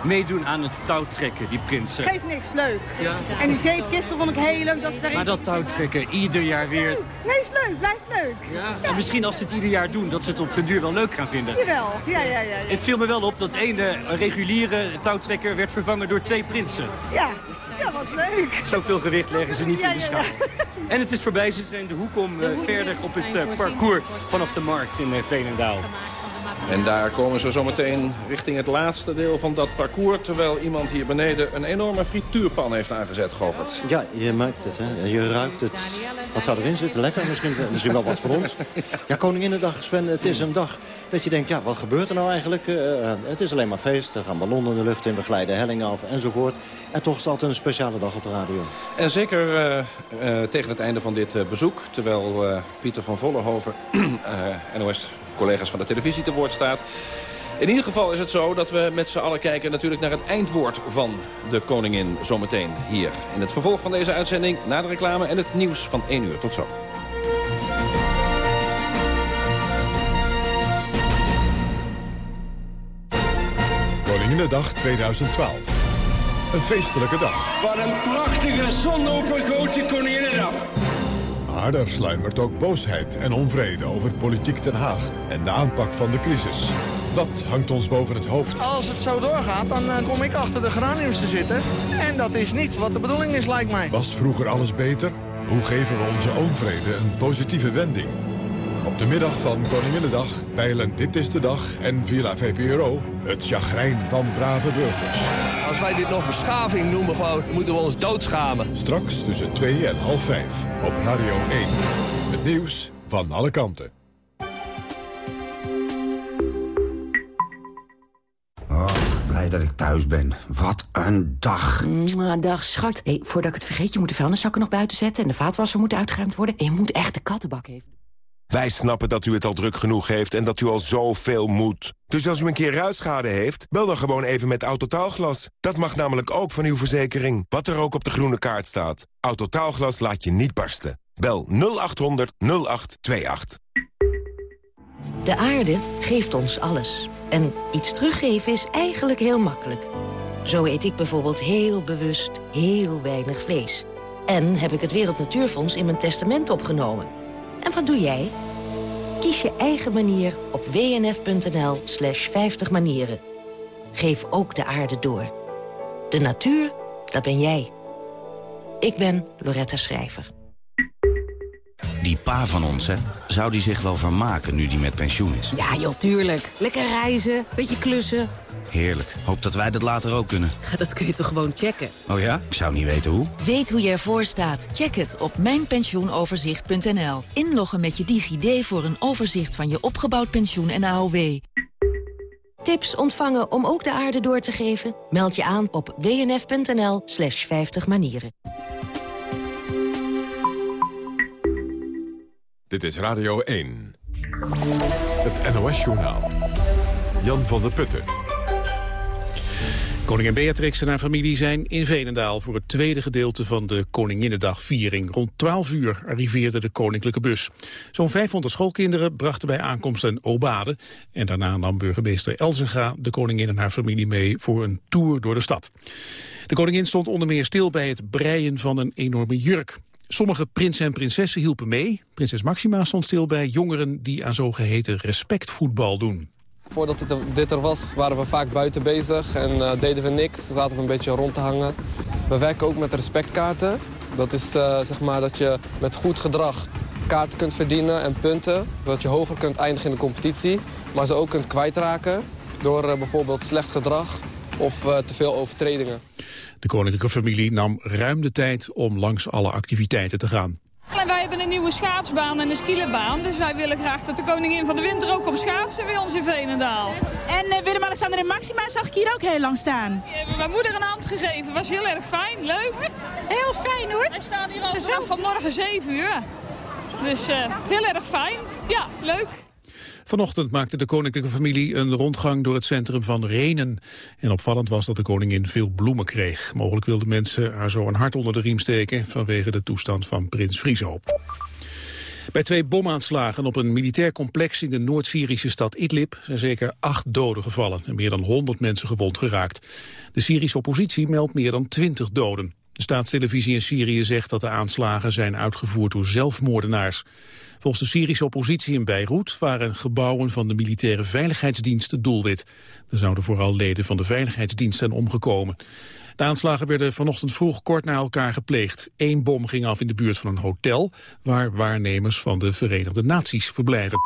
meedoen aan het touwtrekken, die prinsen.
Geef niks, leuk. Ja. En die zeepkisten vond ik heel leuk. Dat ze
maar dat touwtrekken, ieder jaar weer...
Leuk. Nee, is leuk. Blijft leuk.
Ja. En misschien als ze het ieder jaar doen, dat ze het op de duur wel leuk gaan vinden.
Jawel, ja, ja, ja. ja.
Het viel me wel op dat ene reguliere touwtrekker werd vervangen door twee prinsen.
Ja, was leuk.
Zoveel gewicht leggen ze niet in de schaal. En het is voorbij, ze zijn de hoek om uh, verder op het uh, parcours vanaf de markt in uh, Veenendaal.
En daar komen ze zometeen richting het laatste deel van dat parcours... terwijl iemand hier beneden een enorme frituurpan heeft aangezet, Govert.
Ja, je merkt het, hè. Je ruikt het. Wat zou erin zitten? Lekker, misschien, misschien wel wat voor ons. Ja, Koninginnedag, Sven, het is een dag dat je denkt... ja, wat gebeurt er nou eigenlijk? Uh, het is alleen maar feest, er gaan ballonnen de lucht in... we glijden hellingen af enzovoort. En toch is het altijd een speciale dag op de radio.
En zeker uh, uh, tegen het einde van dit bezoek... terwijl Pieter van Vollenhoven, NOS collega's van de televisie te woord staat. In ieder geval is het zo dat we met z'n allen kijken natuurlijk naar het eindwoord van de koningin zometeen hier. In het vervolg van deze uitzending, na de reclame en het nieuws van 1 uur. Tot zo.
Koninginnedag 2012. Een feestelijke dag.
Wat een prachtige zonovergoten Koninginnedag.
Maar er sluimert ook boosheid en onvrede over politiek Den Haag en de aanpak van de crisis. Dat hangt ons boven het hoofd.
Als het zo doorgaat, dan uh, kom ik achter de geraniums te zitten. En dat is niet wat de bedoeling is, lijkt mij.
Was vroeger alles beter? Hoe geven we onze onvrede een positieve wending? Op de middag van Koninginnedag peilen Dit is de Dag en Villa VPRO het chagrijn van brave burgers.
Als wij dit nog beschaving noemen, gewoon, moeten we ons doodschamen.
Straks tussen 2 en half 5 op Radio 1. Het nieuws van alle kanten.
Blij dat ik thuis ben. Wat een dag.
Mm, dag, schat. Hey, voordat ik het vergeet, je moet de vuilniszakken nog buiten zetten... en de vaatwasser moet uitgeruimd worden. En je moet echt de kattenbak even...
Wij snappen dat u het al druk genoeg heeft en dat u al zoveel moet. Dus als u een keer ruitschade heeft, bel dan gewoon even met Autotaalglas. Dat mag namelijk ook van uw verzekering, wat er ook op de groene kaart staat. Autotaalglas laat je niet barsten. Bel 0800 0828.
De aarde geeft ons alles. En iets teruggeven is eigenlijk heel makkelijk. Zo eet ik bijvoorbeeld heel bewust heel weinig vlees. En heb ik het Wereld Natuurfonds in mijn testament opgenomen... En wat doe jij? Kies je eigen manier op wnf.nl slash 50 manieren. Geef ook de aarde door. De natuur, dat ben jij. Ik ben Loretta Schrijver.
Die pa van ons, hè, zou die zich wel vermaken nu die met pensioen is?
Ja, joh, tuurlijk. Lekker reizen, beetje klussen.
Heerlijk. Hoop dat wij dat later ook kunnen.
Dat kun je toch gewoon checken?
Oh ja? Ik zou niet weten hoe.
Weet hoe je ervoor staat? Check het op mijnpensioenoverzicht.nl. Inloggen met je DigiD voor een overzicht van je opgebouwd pensioen en AOW. Tips ontvangen om ook de aarde door te geven? Meld je aan op wnf.nl slash 50 manieren.
Dit is Radio 1. Het NOS-journaal. Jan van der Putten.
Koningin Beatrix en haar familie zijn in Veenendaal voor het tweede gedeelte van de Koninginnedagviering. Rond 12 uur arriveerde de koninklijke bus. Zo'n 500 schoolkinderen brachten bij aankomst een obade. En daarna nam burgemeester Elzenga de koningin en haar familie mee voor een tour door de stad. De koningin stond onder meer stil bij het breien van een enorme jurk. Sommige prinsen en prinsessen hielpen mee. Prinses Maxima stond stil bij jongeren die aan zogeheten respectvoetbal doen.
Voordat dit er, was, waren we vaak buiten bezig en uh, deden we niks. Zaten we een beetje rond te hangen. We werken ook met respectkaarten. Dat is uh, zeg maar dat je met goed gedrag kaarten kunt verdienen en punten. Dat je hoger kunt eindigen in de competitie. Maar ze ook kunt kwijtraken door uh, bijvoorbeeld slecht gedrag of te veel overtredingen.
De koninklijke familie nam ruim de tijd om langs alle activiteiten te gaan.
En wij hebben een nieuwe schaatsbaan en een skielenbaan. Dus wij willen graag dat de koningin van de winter ook op schaatsen bij ons in Veenendaal.
En uh, Willem-Alexander en Maxima zag ik hier ook heel lang staan.
Die hebben mijn moeder een hand gegeven. Was heel erg fijn, leuk.
Heel fijn hoor.
Wij staan hier al vanaf vanmorgen 7 uur. Dus uh, heel erg fijn. Ja, leuk.
Vanochtend maakte de koninklijke familie een rondgang door het centrum van Renen. En opvallend was dat de koningin veel bloemen kreeg. Mogelijk wilden mensen haar zo een hart onder de riem steken... vanwege de toestand van prins Friso. Bij twee bomaanslagen op een militair complex in de Noord-Syrische stad Idlib zijn zeker acht doden gevallen en meer dan 100 mensen gewond geraakt. De Syrische oppositie meldt meer dan 20 doden. De staatstelevisie in Syrië zegt dat de aanslagen zijn uitgevoerd door zelfmoordenaars. Volgens de Syrische oppositie in Beirut waren gebouwen van de militaire veiligheidsdiensten doelwit. Er zouden vooral leden van de veiligheidsdienst zijn omgekomen. De aanslagen werden vanochtend vroeg kort na elkaar gepleegd. Eén bom ging af in de buurt van een hotel waar waarnemers van de Verenigde Naties verblijven.